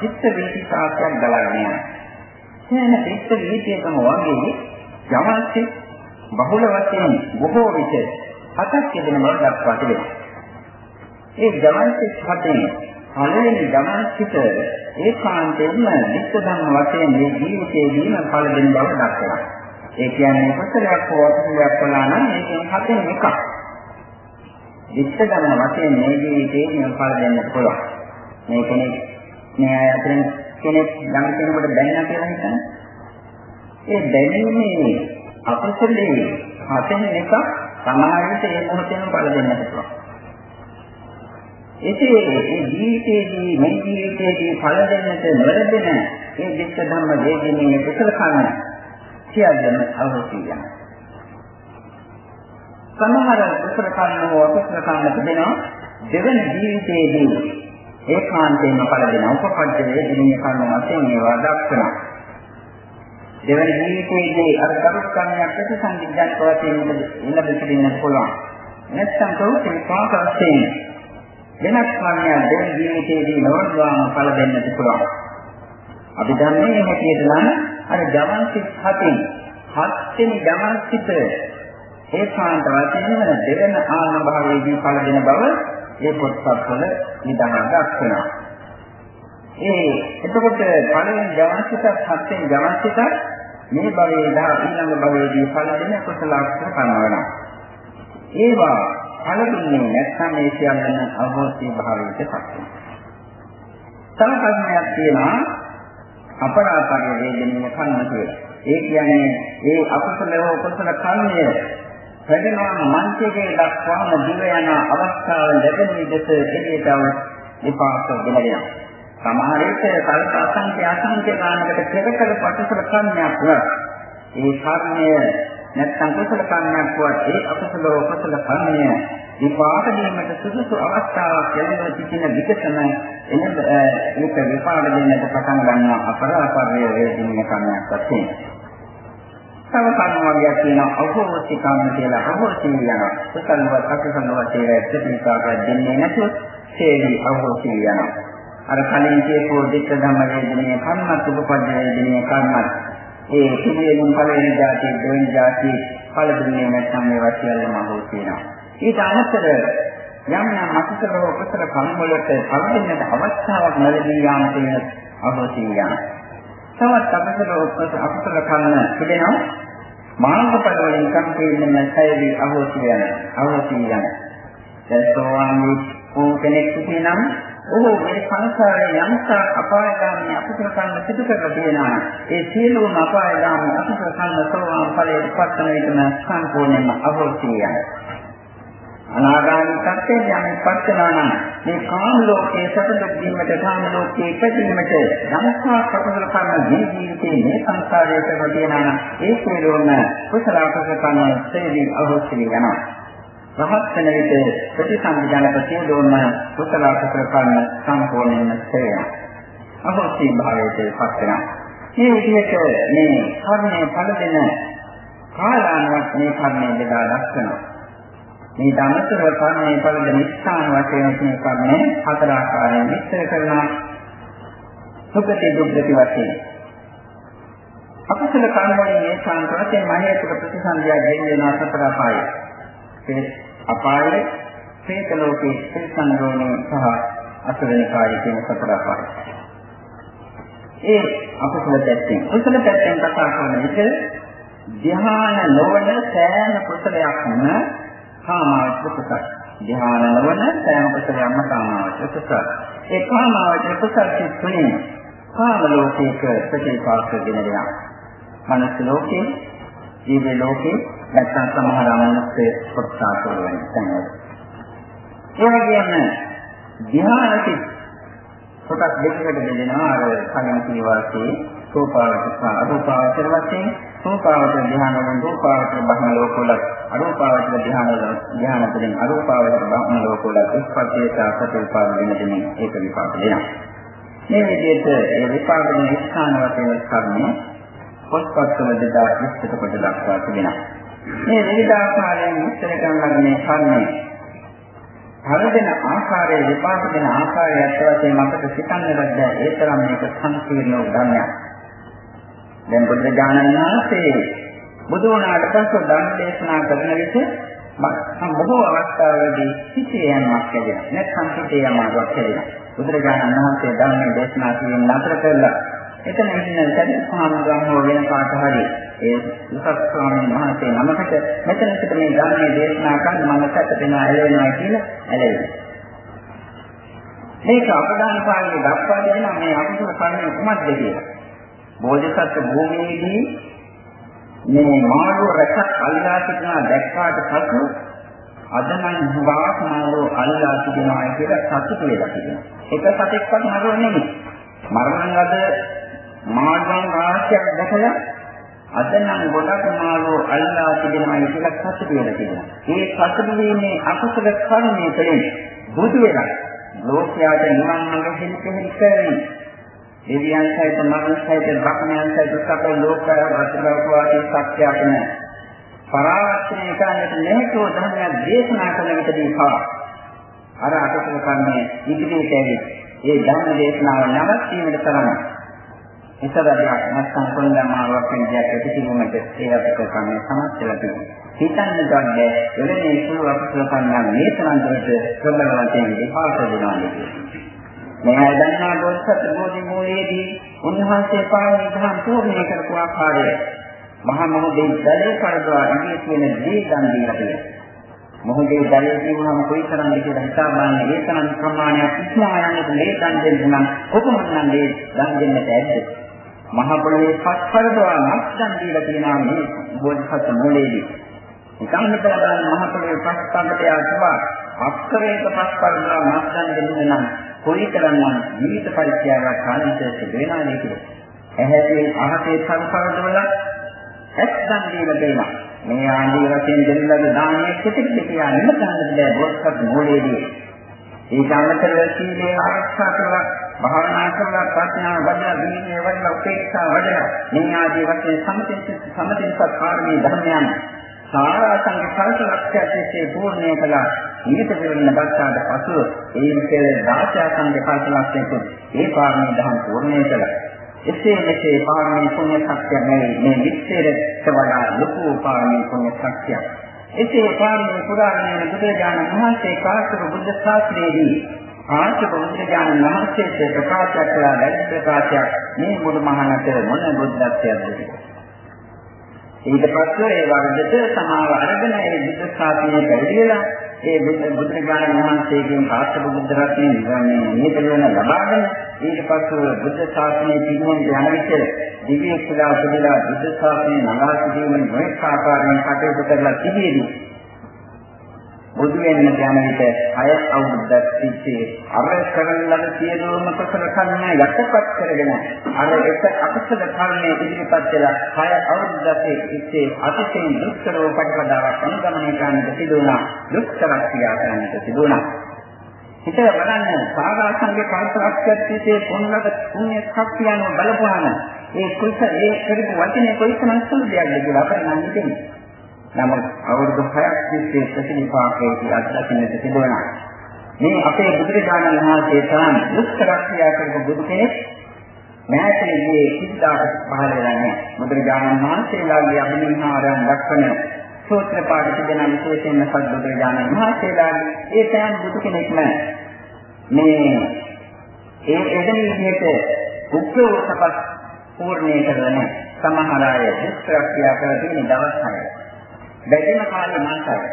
චිත්ත වේදි සාක්ෂයක් ගලාගෙන යනවා. එන චිත්ත වේදියකම වගේ යමන්ති බහුල වශයෙන් බොහෝ විට හතක් යෙදෙන බව දක්වා තිබෙනවා. ඒ ගමන්ති හතේ පළවෙනි ගමන්සිට ඒකාන්තයෙන්ම නිත්‍ය ධර්ම වශයෙන් මේ ජීවිතයේදීම ඵල දෙන බව දක්වනවා. ඒ කියන්නේ කුසලයක් හෝ අකුසලයක් කළා නම් ඒකෙන් හතෙන් එකක්. විත්ත ගන්න වශයෙන් මේ ජීවිතේ නියමඵල දෙන්න පුළුවන්. මේ කෙනෙක් මේ අය අතරින් කෙනෙක් යම් කෙනෙකුට දැනනා කියලා හිතන්න. ඒ දැනීමේ අපසලේ හතෙන් එකක් සමහර විට ඒ මොහොතේම ඵල දෙන්නට පුළුවන්. එසේ මේ ජීවිතයේදී මේ ජීවිතයේදී ඵල දෙන්නට නොලැබෙන මේ විත්ත ධර්ම වේගිනේ කුසල කර්ම සියල්ලම අවශ්‍යයි. සමහර කුසල කර්ම හෝ අකුසල කර්ම තිබෙනවා දෙවන ජීවිතයේදී ඒකාන්තයෙන්ම ඵල දෙන උපපද්දයේ දිනේ කර්ම වශයෙන් ඒවා දක්වනවා. දෙවන ජීවිතයේදී අර කරුත් කර්මයක් ප්‍රතිසංවිධානක වශයෙන් ඉන්න දෙන්න පුළුවන්. නැත්නම් කවුරුත් පාක වශයෙන් වෙනස් කර්මයක් දෙවන ජීවිතයේදී නොවනවාම ඵල දෙන්නට පුළුවන්. අපි දන්නේ හැටියට නම් අර ජවන්සිත හතින් හත් වෙනි ජවන්සිත ඒකාන්ත වශයෙන්ම දෙවන ආත්ම භාවයේදී පළ දෙන බව ඒ පොත්පත්වල නිදහස් දක්වනවා. ඒ එතකොට පළවෙනි ජවන්සිතත් හත්වෙනි ජවන්සිතත් මේ භවයේ දා ඊළඟ භවයේදී පළ දෙන කුසල අක්ෂර කරනවා. ඒවා පළ දුන්නේ නැත්නම් ඒ සියල්ලම අවබෝධී භාවයට පත් වෙනවා. තව ප්‍රශ්නයක් තියෙනවා අපරාපරිය වේදනීය කර්ම කියලා. ඒ කියන්නේ ඒ අකුසල හෝ කුසල කර්මය වැඩෙනවා මන්ත්‍රයේ දක්වාම දිව යන අවස්ථාව ලැබෙන විදිහට එළියට විපාක දෙනවා. සමහර විට කල්ප අසංඛ්‍ය අසංඛ්‍ය ගානකට පෙරකල පටිසල කර්මයක් වත් ඒ කර්මය නැත්නම් කුසල කර්මයක් වත් ඒ අකුසල කුසල කර්මය විපාක දීමට සුදුසු අවස්ථාවක් ලැබෙන සිටින විකසන එන ඒක විපාක දෙන්නට පටන් ගන්නවා අපරාපරිය වේදිනිය කර්මයක් වශයෙන්. තව කර්ම වර්ගයක් තියෙනවා අහෝසි කර්ම කියලා අහෝසි යනවා. කුසලවත් අකුසලවත් කියලා ප්‍රතිපාක දෙන්නේ නැතුව සේවි අහෝසි යනවා. අර කලින් කියපු දික්ක ධම්ම වේදනීය කර්මත් උපපද්ද වේදනීය කර්මත් ඒ පිළිවෙලින් පළවෙනි જાති දෙවෙනි જાති ඵල දුන්නේ නැත්නම් මේ වශයෙන්ම අහෝසි වෙනවා. ඊට අමතරව යම් යම් අකුසල උපසල කර්ම වලට පළවෙනිට අවස්ථාවක් ලැබී යාම කියන අහෝසි යනවා. තවත් අකුසල උපසල අකුසල කර්ම තිබෙනවා. මාර්ගඵල වලින් කම් කියන්නේ නැසයවි අහෝසි යන අහෝසි යන. දැන් සෝවාන් වූ කෙනෙක් සිටිනම් ඔහු මේ සංසාරයේ යම්සා අපායගාමී අකුසල කර්ම සිදු කරලා තියෙනවා. ඒ සියලුම අපායගාමී අකුසල කර්ම සෝවාන් ඵලයට පත්වන විටම සම්පූර්ණයෙන්ම අහෝසි යන. අනාගාමී සත්‍යයෙන් යම්පත් වෙනවා නම් මේ කාම ලෝකයේ සැප දුක් දීමට කාම ලෝකයේ ඉපදීමට ධනසා කපුල කරන ජීවිතයේ මේ සංසාරයේ කරගෙන නම් ඒ සියලුම කුසල අකුසල කර්ම සේවි අහෝසි වෙනවා. රහත් වෙන විට ප්‍රතිසංවිධාන ප්‍රතිදෝම කුසල අකුසල කර්ම සම්පූර්ණයෙන්ම සේවන අහෝසි භාවයට පත් වෙනවා. මේ විදිහට මේ කර්මයේ ඵල දෙන කාලානුවත් මේ කර්මයේ බෙදා දක්වනවා. මේ ධම්මතර කර්මයේ පළද නිස්සාන වශයෙන් මේ කර්මය හතර ආකාරයෙන් විස්තර කරනවා. සුඛති දුක්ඛති වශයෙන්. අකුසල කර්ම වලින් මේ ශාන්ත වශයෙන් මහේතුක ප්‍රතිසන්දිය දෙන්නා සතර අපාය. ඒ අපායේ ප්‍රේත ලෝකේ සිල්සන්දෝනේ සහ අසුරණ කාර්ය කියන සතර අපාය. ඒ අකුසල පැත්තෙන් කුසල පැත්තෙන් කතා කරන විට ධ්‍යාන නොවන සෑම කුසලයක්ම කාමාවචර කුසල. ධ්‍යාන නොවන සෑම කුසලයක්ම කාමාවචර කුසල. ඒ කාමාවචර කුසල සිත්තුනේ කාම ලෝකයක ප්‍රතිපාක දෙන දෙයක්. මනස ලෝකේ, ජීව ලෝකේ නැත්නම් සමහර අමනුෂ්‍ය කොටසක් වෙන තැන්වල. ඒ වගේම ධ්‍යාන සිත් කොටස් දෙකකට බෙදෙනවා අර කලින් කීවාසේ සෝපාවචර අරූපාවචර වශයෙන් සෝපාවචර ධ්‍යාන වලින් රූපාවචර බහම ලෝකවල අරූපාවචර ධ්‍යාන වල ධ්‍යාන වලින් අරූපාවචර බහම ලෝකවල උත්පත්තියට සතුල්පාද වෙන දෙමින් ඒක විපාක දෙනවා. මේ විදිහට ඒ විපාක දෙන ස්ථාන වශයෙන් කර්මය පොත්පත්වල දෙදා විස්තර කොට දක්වා තිබෙනවා. මේ විවිධ ආකාරයෙන් විස්තර කරන මේ කර්මය හරදෙන ආකාරයේ විපාක දෙන ආකාරය ඇත්ත වශයෙන්ම අපට සිතන්න බැහැ ඒ තරම් මේක සංකීර්ණ ධර්මයක්. දැන් බුදුරජාණන් වහන්සේ බුදු වුණාට පස්සේ ධර්ම දේශනා කරන විට බොහෝ අවස්ථාවලදී සිටේ යන්නක් ලැබෙනවා. නැත්නම් සිටේ යමාවක් ලැබෙනවා. බුදුරජාණන් වහන්සේ ධර්ම දේශනා කිරීම නතර කළා. එතන ඉන්න සත්‍යස්වාමීන් වෙන කාට හරි ඒ උසස් ස්වාමීන් වහන්සේ නමකට මෙතන සිට මේ ධර්මයේ දේශනා කරන්න මම සැට දෙන ඇලෙනවා කියලා ඇලෙනවා. මේක අපදාන පාළියේ දක්වා දෙන මේ අකුසල කර්මය කුමක්ද කියලා. බෝධිසත්ව භූමියේදී මේ මාළු රැසක් අල්ලා සිටිනා දැක්කාට පසු අද නම් හුඟක් මාළු අල්ලා සිටිනවා කියලා සතුටු වෙලා තිබෙනවා. එක සතෙක්වත් මරන්නේ නෙමෙයි. මරණ ලද මාළුන් රාශියක් දැකලා අද නම් ගොඩක් මාළු අල්ලා සිටිනවා කියලා සතුටු වෙලා තිබෙනවා. මේ සතුටු වීමේ අකුසල කර්මයේ තුළින් බුදු වෙලා ලෝකයාට නිවන් මඟ හෙළිපෙහෙළි කරන්නේ දෙවියන් සහිත මනුස්ස සහිත බ්‍රහ්මයන් සහිත සකල ලෝකය රචලෝකවාදී සත්‍යයක් නෑ. පරාවර්තනය කරන්නට නැතුව ධර්මයක් දේශනා කරන විටදී පවා අර අකුසල කර්මයේ ඉදිරියට ඇවි ඒ ධර්ම දේශනාව නවත්වීමට තරම ඉස්සරහට නැත්නම් කොණ්ඩමාවක් වෙන දෙයක් පිටිසීමට ඒ අපිට කන්නේ සමස්තලා තියෙනවා. හිතන්න ගන්නේ එවැනි සුළු අපසල කන්නා මේ තරන්තරට ප්‍රබලව තියෙන විපාක දෙනවා මේ දන්නා බෝසත් බෝධි මූලයේදී උන්වහන්සේ පාරමී ධම් පූර්ණය කරපු ආකාරය මහා මොහොතේ දැලේ කරදවා ඉන්නේ කියන දේ දන් දීලා තියෙනවා. මොහොතේ දැලේ කියවම කොයි තරම්ද කියලා හිතා බලන්න ඒ තරම් ප්‍රමාණයක් ඉස්මා යන්නට මේ දන් දෙන්න නම් කොහොමද නම් මේ දන් දෙන්නට ඇද්ද? මහ පොළොවේ පස් කරදවා මස් දන් දීලා තියෙනවා මේ බෝධිසත්ව මූලයේදී. නිකන් හිතලා බලන්න මහ පොළොවේ පස් කන්දට යනවා අක්කරයක පස් කරදවා මස් දන් දෙන්න නම් කොයිතරම් නම් ජීවිත පරිත්‍යාගයක් කාලීත සිදු වෙනවද කියලා. ඇහැේ අහසේ සංසාරවල ඇස් දන් දීලා දෙනවා. මේ ආදී වශයෙන් දෙන්නගේ දානයේ කෙටෙක් කියන්නේ නැත්නම් බෑ බොස්සත් මොලේදී. ඒක අමතරව සීලේ ආරක්ෂා කරලා භාවනා කරලා ප්‍රඥාව වඩලා දීනේ වඩලා උපේක්ෂා වඩලා මේ ආදී වශයෙන් සමතෙන් සමතෙන්පත් කාර්මී ධර්මයන් සාරාංශික කල්පලක්ෂයේදී පූර්ණය කළා. ඊට පෙරෙන බස්සාට පසුව ඒ විශේෂ 16 සංඝ කල්පලක්ෂයක ඒ කාර්මී ධර්ම පූර්ණය කළා. එසේ මෙසේ පාරමී පුණ්‍ය ශක්තිය නෙවෙයි මේ විස්තරයට වඩා ලොකු පාරමී පුණ්‍ය ශක්තිය. එසේ පාරමී පුරාණයේ බුදුරජාණන් වහන්සේ කාශ්‍යප බුද්ධ ශාස්ත්‍රයේදී කාශ්‍යප බුදුරජාණන් වහන්සේට ප්‍රකාශ කළා වැඩි ප්‍රකාශයක් මේ මුළු මහානත මොන බුද්ධත්වයක්ද ඊට පස්සේ ඒ වර්ගයට සමාව අරගෙන ඒ බුද්ධ ශාසනය පැවිදිලා ඒ බුදුරජාණන් වහන්සේගෙන් කාශ්‍යප බුද්ධ රත්නයේ නියතන ලබාගෙන ඊට පස්ව බුද්ධ ශාසනයේ පිළිවෙල යන විට දිව්‍ය කුලා උපදලා බුද්ධ ශාසනය නගා සිටීමෙන් නොඑක ආකාරයෙන් කටයුතු කරලා තිබෙදී බුදු වෙන්න යන විට අය අවුරුද්දක් තිස්සේ අර කරන ලද සියලුම කුසල කර්ම යටපත් කරගෙන අර එක අකුසල කර්මයේ ඉදිරිපත් වෙලා අය අවුරුද්දක් තිස්සේ අතිශයින් දුක්ඛරෝ පරිපදාවක් අනුගමනය කරන්නට සිදු වුණා දුක්ඛ ක්‍රියා කරන්නට සිදු වුණා හිතේ බලන්න සාගාසංගේ කල්පලක්ෂයක් තිස්සේ පුණ්‍යක පුණ්‍ය ශක්තියන බලපුවාම ඒ කුසල ඒ කරපු වචනේ කොයිතරම් සුළු දෙයක්ද කියලා අපිට නම් හිතෙන්නේ. නමුත් අවුරුදු 6ක් තිස්සේ ප්‍රතිනිපාකයේ අත්දැකීමට තිබුණා. මේ අපේ බුදුරජාණන් වහන්සේ තරම් දුක්ඛරක්ෂා කරපු බුදු කෙනෙක් මෑතකදී කිසිදාක පහළ වෙලා නැහැ. බුදුරජාණන් වහන්සේලාගේ අභිනිහාරයන් දක්වන සූත්‍ර පාඨ තිබෙන විශේෂයෙන්ම සද්බුදුරජාණන් වහන්සේලාගේ ඒ තරම් බුදු කෙනෙක් නැහැ. මේ ඒ එදෙන විදිහට උත්සවසපත් පූර්ණේ කරන සමහර අය දුක්ඛරක්ෂා කරලා තියෙන දවස් 6 වැඩිම කාලේ මාසයි.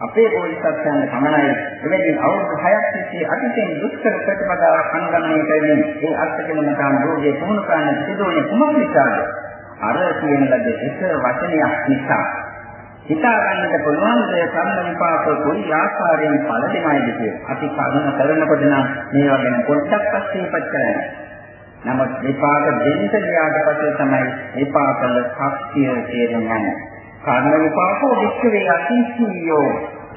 අපේ පොලිසත්යන් සමනයි එවැනි අවුරුදු 6ක් තිස්සේ අතිශයින් දුෂ්කර ප්‍රතිපදාවක් අනුගමනය කරමින් ඒ අත්කලමතාන් රෝගයේ පුහුණු කරන්න සිදුවන කුමක් නිසාද? අර කියන ලද එක වචනයක් නිසා. හිතා ගන්නට පුළුවන් දේ කර්ම විපාක කොයි ආකාරයෙන් ඵල දෙනයිද කියලා. අපි කර්ම කරනකොට නම් මේවා ගැන පොඩ්ඩක් පස්සේපත් කරන්නේ. නමුත් විපාක දෙන්න ගියාට පස්සේ තමයි විපාකවල ශක්තිය තේරුම් ගන්නේ. කර්ම විපාකෝ වික්ඛවේ අතිශීයෝ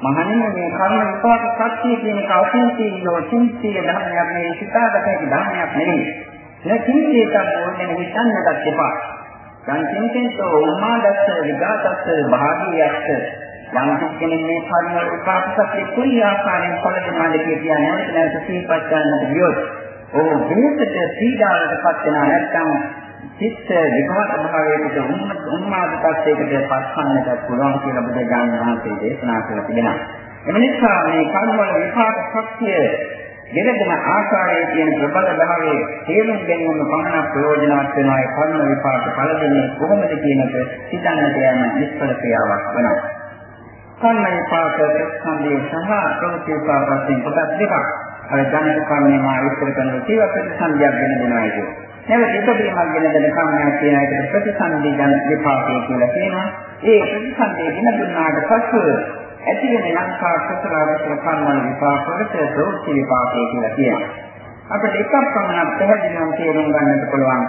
මහණෙනි මේ කර්ම විපාක සත්‍ය කියන එක අතිශීයෝ චින්තිය ධර්මයක් නෙවෙයි සිතාගතේ ධර්මයක් නෙවෙයි. නේ චින්තියක ඕනෙන හිතන්නට එපා. යම් චින්තෙන්තෝ උම්මාදස්ස විගතස්ස භාගියස්ස යම් කෙනෙක් මේ කර්ම විපාක සත්‍ය කුයි ආකාරයෙන් පළ දෙනාද කියන්නේ නැවත නැවත සිහිපත් කරන්නට ගියොත් ඕ වෙනසට පීඩාවකට පත් වෙනා නැත්නම් චිත්ත විපාක භාවයකට උන්මාද tattයකට පත්වන්නට පුළුවන් කියලා බුදුරජාණන් වහන්සේ දේශනා කරලා තිබෙනවා. එම නිසා මේ කර්ම වල විපාක ශක්තිය ගෙරදෙන ආකාරයේ තියෙන ප්‍රබල භාවයේ තේරුම් ගැනීම පමණ ප්‍රයෝජනවත් වෙනවා ඒ කර්ම විපාක ඵල දෙන්නේ කොහොමද කියන එක හිතන්නට යන නිෂ්ඵල ක්‍රියාවක් වෙනවා. කර්ම විපාක ප්‍රතිසන්දිය සහ ප්‍රවෘත්ති විපාක වශයෙන් කොටස් දෙකක්. අර ජනක කර්මයේ මා විස්තර කරන කීව ප්‍රතිසන්දියක් වෙන දෙනවා කියන්නේ. නැවත ඉදීමක් ගැන දැන කමයක් කියන එකට ප්‍රතිසන්දි ජන විපාකය කියලා කියනවා. ඒ ප්‍රතිසන්දිය ගෙන දුන්නාට පසු ඇති වෙන ලංකා කුසල අකුසල කර්මවල විපාක වලට ප්‍රවෘත්ති විපාකය කියලා කියනවා. අපිට එකක් පමණක් පැහැදිලිවම තේරුම් ගන්නට පුළුවන්.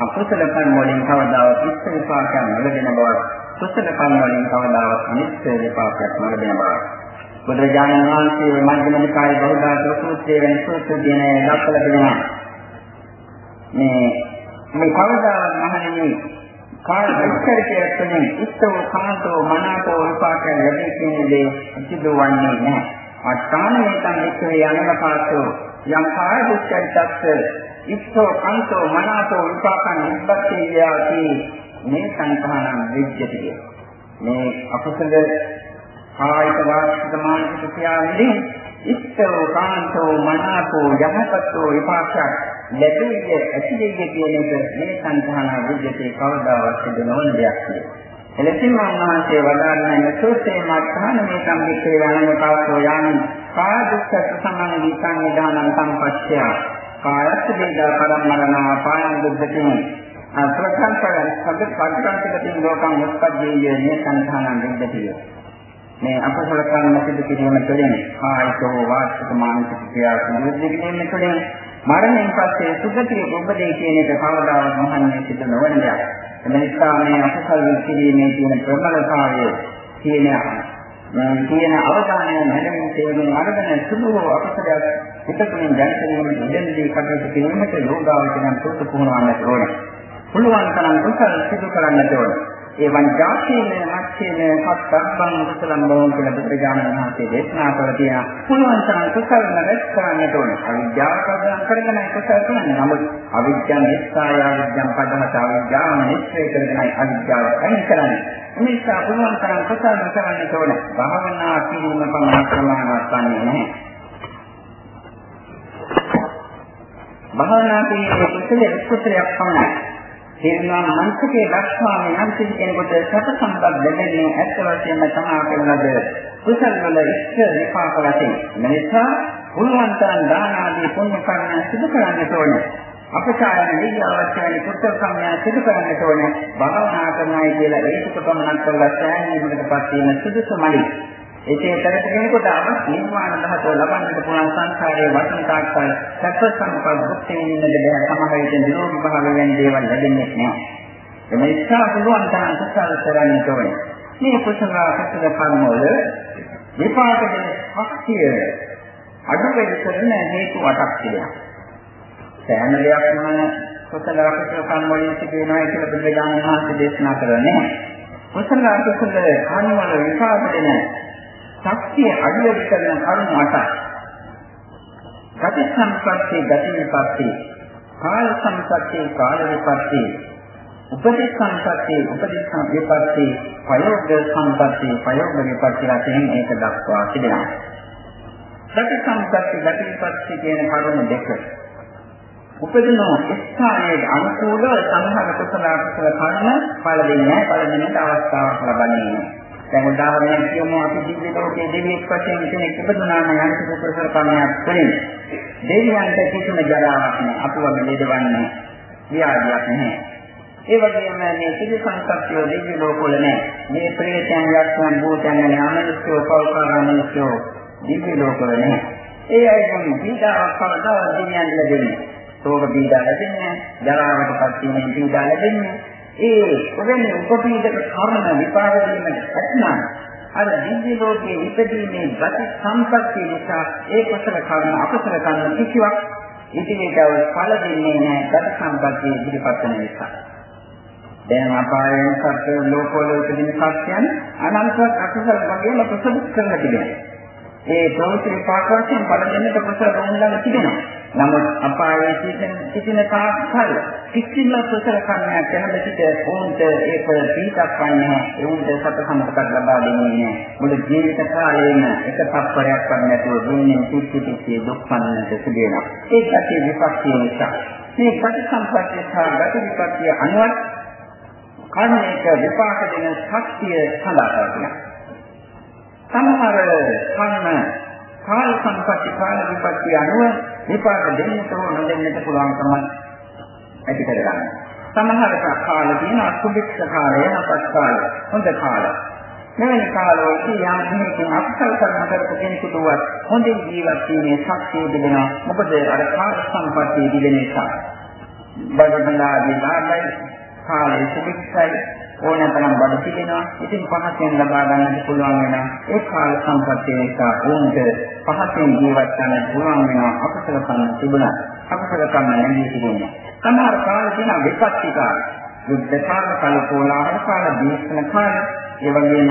අකුසල කර්ම වලින් කවදාවත් ඉස්ස විපාකයක් ලැබෙන බව කුසල කර්ම වලින් කවදාවත් අනිත්‍ය විපාකයක් ලැබෙන බව බුදුරජාණන් වහන්සේ මධ්‍යම නිකායේ බෞද්ධ සූත්‍රයේ වෙන සූත්‍ර දින දක්වලා තිබෙනවා. මේ මේ කවදාවත් මහණෙනි කාය විස්තරකයක් තුළින් ඉස්තව කාන්තෝ මනාපෝ විපාක ලැබී කියන දේ සිදුවන්නේ නැහැ. අට්ඨාන මේකන් විස්තරේ යනපාතෝ යම් කාය දුක්ඛයිතස්ස ඉස්සෝ කන්තෝ මනාතෝ විපාකං නිබ්බත්තේයාති මේ සංඛානං විජ්ජති. මේ අකුසල කායික වාචික මානසික ක්‍රියාවෙන් ඉස්සෝ කාන්තෝ මනාතෝ යහපතෝ විපාකයක් ලැබෙන්නේ ඇතිදෙය කියන එක මේ සංඛාන විජ්ජති කවදාවත් සිදු නොවන දෙයක් නේ. එලෙසින් මහන්සේ වදාළන සූත්‍රයේ මාර්ථාන මේ සම්මිතේ යන කාසෝ යන කාය දුක්ඛ සමාන විසං නිදානං සම්පච්ඡය කායත් වේදා පරමරණ පායං දුක්ඛතින් අසවකන්තරන් සබ්බ පරිකාන්තිකතින් ලෝකං උත්පජ්ජේය මේ සංඛානං විද්දතිය මේ අපසල කර්ම සිදු කිරීම තුළින් කායිකව වාචික මානසික ක්‍රියා සිදු කිරීම තුළින් මරණයෙන් පස්සේ සුගතිය උපදේ කියන එක කවදාවත් මහන්නේ සිදු නොවන දෙයක්. එනිසා මේ අපසල කිරීමේ තියෙන ප්‍රබලතාවය කියන කියන අවධානය නැදමින් තේරුම් අරගෙන සුදු අපසලයක් පිටකමින් දැනගැනීමේ ඉඳන්දී කටයුතු කිරීමට යෝගාවචරයන් පුරුදු පුහුණුවන්නට ඕනේ. පුළුවන් තරම් කුසල සිදු කරන්නට ඕනේ. ඒ වංජාකීන මච්චේන හත්බන් කුසලම් බවුන් කියලා බුදුරජාණන් වහන්සේ දේශනා කළ තියෙන පුළුවන් තරම් කුසල නැස් කරන්නට ඕනේ. අවිද්‍යාව ප්‍රදාන කරගෙන කුසල කරන්නේ. නමුත් අවිද්‍යාව නිස්සාය අවිද්‍යාව පදහත අවිද්‍යාව නිස්සය කරගෙනයි අවිද්‍යාව අයින් කරන්නේ. නිසා පුළුවන් තරම් කුසල කරන්නට ඕනේ. භාවනා කිරීම පමණ ප්‍රමාණවත් වන්නේ නැහැ. භාවනා කිරීමේ කුසලයේ කුසලයක් පමණයි. තේරුණා මනසකේ දක්වාම යම් කිසි කෙනෙකුට සත සම්පත් දෙන්නේ ඇත්ත වශයෙන්ම තමා කරනද? කුසල වල ඉස්ස විපාක වශයෙන්. මෙනිසා පුළුවන් තරම් දාන ආදී පුණ්‍ය කර්ම සිදු කරන්නට ඕනේ. අපචායන නිග්‍රහ අවශ්‍යයි කුසල කර්මය සිදු කරන්නට ඕනේ. භාවනා කරනයි කියලා ඒකක පමණක් කරලා සෑහීමකටපත් වීම සුදුසුමයි ඒකේ කරට කෙනෙකුට අවශ්‍ය නිර්වාණ ධාතුව ලබන්නට පුළුවන් සංසාරයේ වටින තාක්කල් සත්‍ය සම්පත් භුක්ති විඳින්නද බැහැ සමහර විට නිරෝගී භාවය වැනි දේවල් ලැබෙන්නේ නැහැ. ඒ නිසා පුළුවන් තරම් කුසල කරන්නට ඕනේ. මේ කුසල කුසල කර්ම වල විපාක දෙන ශක්තිය අඩු වෙන කරන හේතු අටක් තිබෙනවා. සෑම දෙයක්ම කුසල කුසල කර්ම වලින් සිදුවෙනවා කියලා බුදුරජාණන් වහන්සේ දේශනා කරන්නේ. කුසල කුසල කර්ම වල විපාක දෙන ශක්තිය අඩුවෙන් කරන කරුණු අටයි. ගති සම්පත්තිය ගති විපත්තිය, කාල සම්පත්තිය කාල විපත්තිය, උපදේශ සම්පත්තිය උපදේශ විපත්තිය, ප්‍රයෝග සම්පත්තිය ප්‍රයෝග විපත්තිය වශයෙන් ඒක දක්වා තිබෙනවා. ගති සම්පත්තිය ගති විපත්තිය කියන කරුණු දෙක උපදින ස්ථානයේ අනුකූලව සමහර කුසල අකුසල කර්ම පළ දෙන්නේ නැහැ පළ දෙන්නට අවස්ථාවක් ලබන්නේ නැහැ. දැන් උදාහරණයක් කියමු. අපි දිව්‍ය ලෝකයේ දෙවියෙක් වශයෙන් කෙනෙක් ඉපදුනාම යම් කිසි කුසල කර්මයක් තුළින් දෙවියන්ට කිසිම ජරාවක් නැහැ අපව මෙලෙදවන්නේ ව්‍යාධියක් නැහැ ඒ වගේම මේ සිදු සංසප්තිය දිව්‍ය ලෝකවල නැහැ මේ ප්‍රේතයන් යක්ෂයන් භූතයන් නාමනිස්යෝ පෞකාරාමනිස්යෝ දිව්‍ය ලෝකවල නැහැ ඒ අයගෙන් පීඩාවක් කවදාවත් දෙවියන් ලැබෙන්නේ ශෝක පීඩා ලැබෙන්නේ ජරාවටපත් වීමෙන් පීඩා ලැබෙන්නේ ඒ ඔබෙන් උපපීඩක කර්ම විපාක දීමට ඇතනම් අර දිව්‍ය ලෝකයේ ඉපදීමේ ගති සම්පත්තිය නිසා ඒ කුසල කර්ම අකුසල කර්ම කිසිවක් ඉදිරියට ඵල දෙන්නේ නැහැ ගති සම්පත්තිය ඉදිරිපත් වෙන නිසා. දැන් අපායන සත්‍ය ලෝකවල උපදින සත්‍යයන් අනන්තවත් අකුසල වගේම කුසල කරලා තිබෙනවා. ඒ ප්‍රවෘත්ති විපාක වශයෙන් ඵල දෙන්නට කුසල රෝහණලා තිබෙනවා. නමුත් අපායේ සිටින සිටින තාක්කල් කිසිම කුසල කර්මයක් කරන පිට ඕන්ට ඒක පිටක් වන්නේ ඒ උන්ට සත සම්පතක් ලබා දෙන්නේ නැහැ. මුළු ජීවිත කාලයේම එක තත්පරයක් වත් නැතුව දුන්නේ පිටි පිටි දුක් පන්නට සිදු වෙනවා. ඒකත් විපක්ෂය නිසා. මේ ප්‍රතිසම්පත්තිය සහ ගති විපක්ෂය අනුව කර්මයක විපාක දෙන ශක්තිය සඳහා කරනවා. සමහර කර්ම කාල සම්පatti කාල විපත්ති අනුව විපාක දෙන්නට හෝ නොදෙන්නට පුළුවන්කම ඇති කරගන්න. සමහර කාල තියෙන අසුභික්ෂ කාලය, අපත් කාලය, හොඳ කාලය. මෙවැනි කාලවලදී යම් කෙනෙකුට අකුසල කර්ම කරපු කෙනෙකුට වත් හොඳින් ජීවත් වීමේ ශක්තිය තිබෙනවා. මොකද අර කාල සම්පatti තිබෙන නිසා. බඩගිනාදී ලාභයි කාලය සුභික්ෂයි ඕනතරම් බඩ පිළිනවා. ඉතින් පහසෙන් ලබා ගන්නට පුළුවන් වෙනවා. ඒ කාල සම්පත්තිය නිසා ඕනට පහසෙන් ජීවත් වෙන්න පුළුවන් වෙනවා. අපසල කන්න තිබුණා. අපසල කන්න නැගී තිබුණා. සමහර කාල තියෙන විපත්ති කාල. යුද්ධ කාල, කල පොළාහල කාල, දීක්ෂණ කාල, ඒ වගේම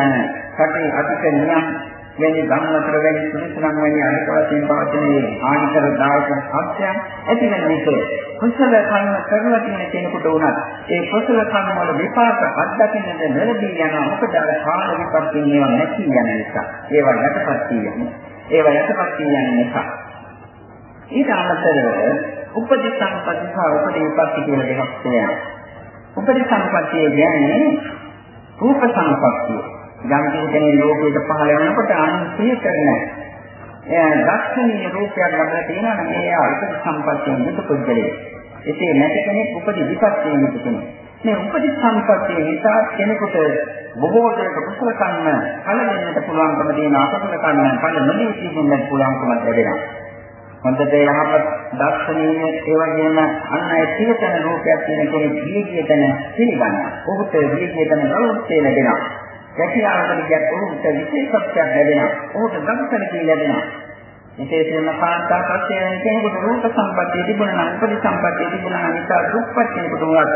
රටේ අධික නියම් වැනි ගම්වතර වැනි සුනිසනම් වැනි අනික වශයෙන් පවතින ආනිකර දායක සත්‍යයන් ඇති වෙන විට කුසල කර්ම කරලා තියෙන කෙනෙකුට උනත් ඒ කුසල කර්ම වල විපාක අත්දකින්නද නැරදී යන මොකද අර කාල විපත්තිය ඒවා නැති යන නිසා. ඒවා යටපත් කියන්නේ ඒවා යටපත් කියන නිසා ඊට අමතරව උපදි සම්පatti සහ උපදි විපත්ති කියලා දෙකක් තියෙනවා. උපදි සම්පත්තිය කියන්නේ රූප සම්පත්තිය. යම් කෙනෙක් ලෝකයට පහළ වෙනකොට අනුසය කරන එයා දක්ෂණීය රූපයක් ලබලා තියෙනවා නම් ඒ ආයතන සම්පත්තියෙන් යුතු පුද්ගලයෙක්. ඒකේ නැති කෙනෙක් උපදි විපත්තියෙන් යුතු කෙනෙක්. මේ උපදි සම්පත්තිය නිසා කෙනෙකුට බොහෝ දෙයක කුසල කර්ම ඵල දෙන්නට පුළුවන්කම තියෙන අකුසල කර්ම ඵල නොදී සිටින්නට පුළුවන්කම ලැබෙනවා. හොඳට යහපත් දර්ශනීය ඒ වගේම අන්න ඒ සියතන රූපයක් තියෙන කෙනෙක් ජීවිතයන පිළිගන්නවා. ඔහුට ජීවිතයන ගෞරවය ලැබෙනවා. රැකියාවකට ගියත් ඔහුට විශේෂත්වයක් ලැබෙනවා. ඔහුට ගම්සලකී ලැබෙනවා. විශේෂයෙන්ම කාන්තා පස්සේ වෙන කෙනෙකුට රූප සම්පත්තිය තිබුණා නම් උපදි සම්පත්තිය තිබුණා නම් නිසා දුක්පත් කෙනෙකුට වුණත්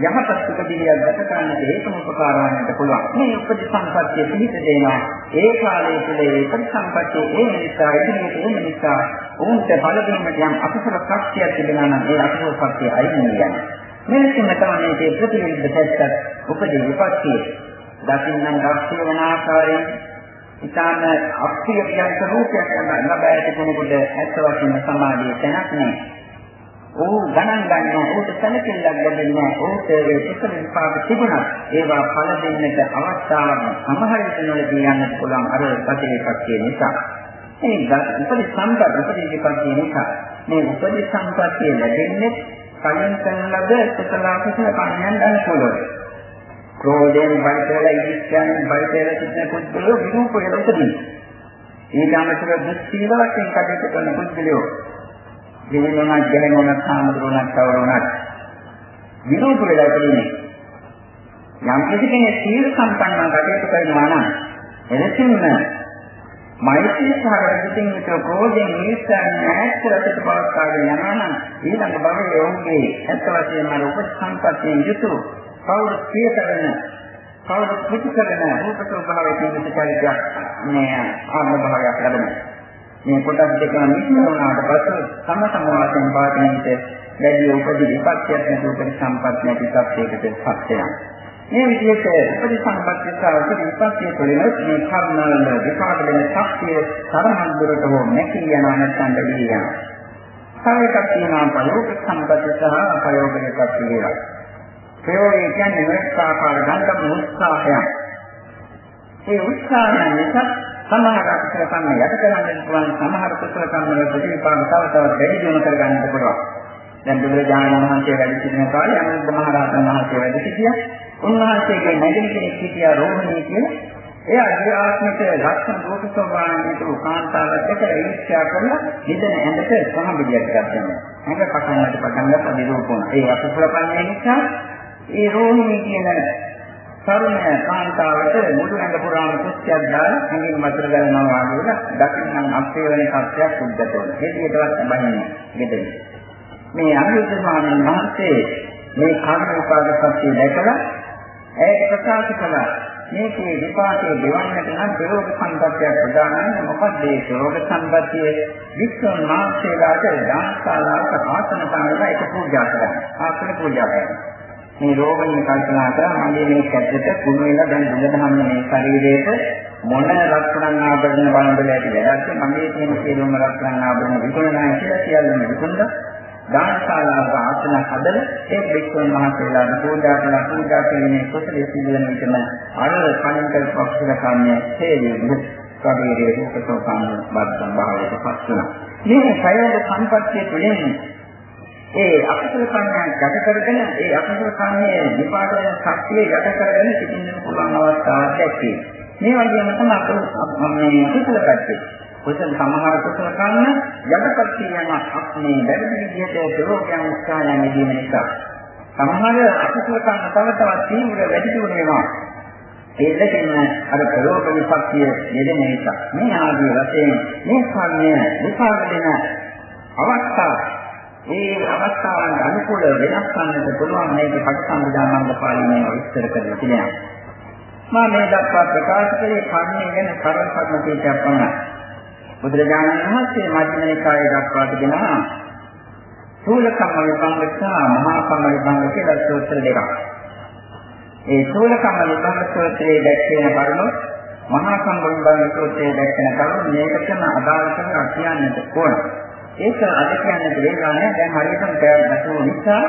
යහපත් සුඛ දිවියක් ගත කරන්නට ඒකම උපකාර වන්නට පුළුවන්. මේ උපදි සම්පත්තිය පිහිට දෙනවා. ඒ කාලයේ තුල ඒ උපදි සම්පත්තිය ඒ නිසා ඉදිරියට එන නිසා ඔවුන්ට බලදීමට යම් අකුසල ශක්තියක් තිබෙනවා නම් ඒ අකුසල ශක්තිය අයින් වෙනවා. මෙලෙසින්ම තමයි මේ ප්‍රතිවිරුද්ධ පැත්තත් උපදි විපත්තිය දකින්නම් දක්ෂ වෙන ආකාරයෙන් ඉතාම අප්‍රිය ප්‍රියන්ත රූපයක් ලබා ඇති කෙනෙකුට ඇත්ත වශයෙන්ම සමාධිය තැනක් නෑ. ඔහු ගණන් ගන්නවා ඔහුට සැලකිල්ලක් ලැබෙන්නේ නැහැ. ඔහුට ඒ කුසල විපාක තිබුණත් ඒවා ඵල දෙන්නට අවස්ථාවක් සමහර විටවලදී යන්නත් පුළුවන් අර ප්‍රතිපත්තිය නිසා. මේ උපදි සම්පත් උපදි විපත්තිය නිසා මේ උපදි සම්පත්තිය ලැබෙන්නේ කලින් කරන ලද කුසල කුසල කර්මයන් අනුකූලව. ක්‍රෝධයෙන් බයිතලා ඉදිස්යන් බයිතලා සිටින පුද්ගලෝ විරූපයට උපදින. ඊට අමතරව දුස්සීල වශයෙන් කටයුතු කරන පුද්ගලයෝ ජීවනයක් ගැලෙන්නක් සාමතුණක් තවරුණක් විරූප වෙලා ඉන්නේ. යම් කෙනෙක් සීල සම්පන්නව කටයුතු කරනවා නම් එලෙසින්ම මෛත්‍රී සහගතකින් විතර ක්‍රෝධයෙන් නිස්සාරණ නැහැතරට පවත්වාගෙන යනවා නම් ඊළඟ භවයේ ඔවුන්ගේ ඇත්ත වශයෙන්ම උපසම්පත්තියෙන් යුතුය කවුරු ප්‍රිය කරන කවුරු ප්‍රිය කරන රූප ස්වභාවයේ තියෙන චරිතයක් මේ ආත්ම භාවයක් ලැබෙනවා. මේ කොටස් දෙකම මිශ්‍ර වුණාට පසු සම සම වශයෙන් පාඩමින්ට වැඩි උපදි විපත්‍යයක් නැතුව පරිසම්පත් නැති තත්යකට පත් වෙනවා. මේ විදිහට උපදි සම්පත්‍ය සාවක විපත්‍ය තුළින් මේ කර්මවල විපාක දෙන ශක්තිය තරමන් දුරට හෝ නැති යන නැත්නම් දෙවියන්. තව එකක් තියෙනවා ප්‍රයෝග සම්පත්‍ය සහ අපයෝගයක පිළිවෙල. ප්‍රයෝගය කියන්නේ වෙනස් ආකාර ගන්ධම උත්සාහයක්. ඒ උත්සාහය නිසා සමහර අකුසල කර්ම යට කරගන්න පුළුවන් සමහර කුසල කර්ම වල ප්‍රතිපාක තව තවත් වැඩි දියුණු කරගන්න පුළුවන්. දැන් බුදුරජාණන් වහන්සේ වැඩ සිටින කාලේ අනුරුද්ධ මහ රහතන් වහන්සේ වැඩ සිටියා. උන්වහන්සේගේ නැගින කෙනෙක් හිටියා රෝහණී කියලා. එයා ආත්මික ලක්ෂණ රූප ස්වභාවයට උකාන්තාවක් එක ඉච්ඡා කරලා හිතන ඇඳට සමබිදියක් ගන්නවා. ඒක පටන්ගන්න පටන් ගත්ත විරූපණ. ඒ අකුසල කර්මය නිසා ඒ රෝහිණී කියන තරුණ කාන්තාවට මුළු ඇඟ පුරාම කුස්සියක් දාලා ඇඟින් වතුර ගලනවා වගේ දකින්නම් අපේ වෙන කප්පයක් උද්දට වෙන. හේතියටවත් බහින්නේ ගෙදර. මේ අනුරුද්ධ ස්වාමීන් වහන්සේ මේ කර්ම උපාද සත්‍ය දැකලා ඒක ප්‍රකාශ කළා. මේකේ විපාකයේ දෙවන්නට නම් ප්‍රයෝග සම්පත්තියක් ප්‍රදානන්නේ මොකද ඒ ප්‍රයෝග සම්පත්තියේ වික්ෂුන් මාසේලාට දානශාලාවක ආසන පනවලා ඒක පූජා කරනවා. ආසන පූජා කරනවා. මේ රෝගණිය කල්පනා කරා මගේ මේ කැත්තට කුණු වෙලා දැන් බුදුදහම මේ ශරීරයට මොන ලක්ෂණ ආභරණ බලබල ඇති වැඩක් මගේ තියෙන සියලුම ලක්ෂණ ආභරණ විකුණනා කියලා සියල්ලම විකුණලා දානශාලාවක ආසන හදලා ඒ බික්ෂුන් වහන්සේලාට පූජා කළා. පූජා කිරීමේ කුසලයේ සිදුවන විටම අර කණින්කල් පක්ෂල කන්නේ හේතුව ශරීරයේ රූපසෝපාන බද්ධ භාවයට පත් වෙනවා මේ ප්‍රයෝග සම්පත්තිය තුළින් ඒ අකුසල සංඥා යට කරගෙන ඒ අකුසල සංඥේ විපාක වෙන ශක්තිය යට කරගෙන සිටින්න පුළුවන් අවස්ථාවක් ඇති. මේ වගේම තමයි මේ කුසල පැත්තේ. කුසල සමහර කුසල කන්න යටපත් කියන මේ බැරි විදිහට ප්‍රෝග්‍රෑම් උත්සාහයන් දීම නිසා සමහර අකුසල කන්න තව තවත් තීව්‍ර වැඩි දියුණු වෙනවා. ඒ දෙකෙන් අර ප්‍රෝග විපත්තිය යෙදෙන නිසා මේ ආදී වශයෙන් මේ කර්මය විපාක දෙන අවස්ථාව මේ අවස්ථාවන් අනුකූල වෙනස් කරන්නට පුළුවන් මේක පටිසම්භිදා මඟ පාළිමේ විස්තර කරලා තියෙනවා. මා මේ දක්වා ප්‍රකාශ කළේ කර්මය ගැන කර්ම කර්ම කීපයක් පමණයි. බුදුරජාණන් වහන්සේ මධ්‍යම නිකායේ දක්වා තිබෙනවා සූල කම්ම විභංග සහ මහා කම්ම විභංග කියලා සූත්‍ර දෙකක්. ඒ සූල කම්ම විභංග සූත්‍රයේ දැක්වෙන කරුණු මහා කම්ම විභංග සූත්‍රයේ දැක්වෙන කරුණු මේකටම අදාළ කරලා කියන්නට ඕන. ඒක අද කියන්න දෙයක් නෑ දැන් හරියටම පැයක් නැතුව නිසා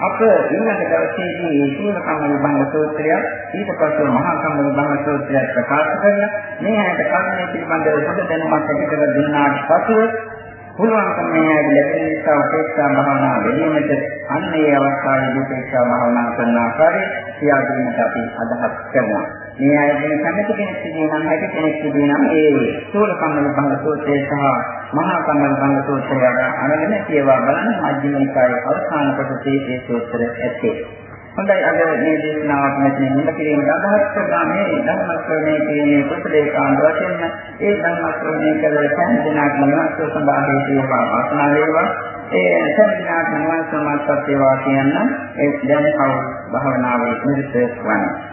අප ඊළඟ දවසේදී මේ සීල කම්ම විභංග සූත්‍රය ඊට පස්සේ මහා කම්ම විභංග සූත්‍රය ප්‍රකාශ කරලා මේ ඇයට කර්මයේ පිළිබඳව පොඩ දැනුමක් ඇති කර දුන්නාට පසුව පුළුවන්කම මේ ඇයට ලැබෙන නිසා උපේක්ෂා භාවනා වැඩිමට අන්න ඒ අවස්ථාවේදී උපේක්ෂා භාවනා කරන ආකාරය කියා දෙන්නට අපි අදහස් කරනවා. මේ අයගෙන කැමති කෙනෙක් සිටිනම් හැකි කෙනෙක් සිටිනම් ඒ සූල කම්ම විභංග සූත්‍රය සහ මහා කම්ම විභංග සූත්‍රය අරගෙන කියවා බලන්න මධ්‍යම නිකායේ අවසාන කොටසේ මේ සූත්‍රය ඇත්තේ. හොඳයි අද මේ දේශනාවක් මෙතන නිම කිරීමට අදහස් කරනවා මේ ධර්ම ශ්‍රවණය කිරීමේ කුසලේකාන්ත වශයෙන්ම. ඒ ධර්ම ශ්‍රවණය කළ සෑම දිනක් නිවාස සම්බාධයේ වේවා වාසනාව වේවා. ඒ සෑම දිනක් නිවාස සමාප්ත වේවා කියන ඒ දැන් කව භාවනාවේ නිරත වන්නේ?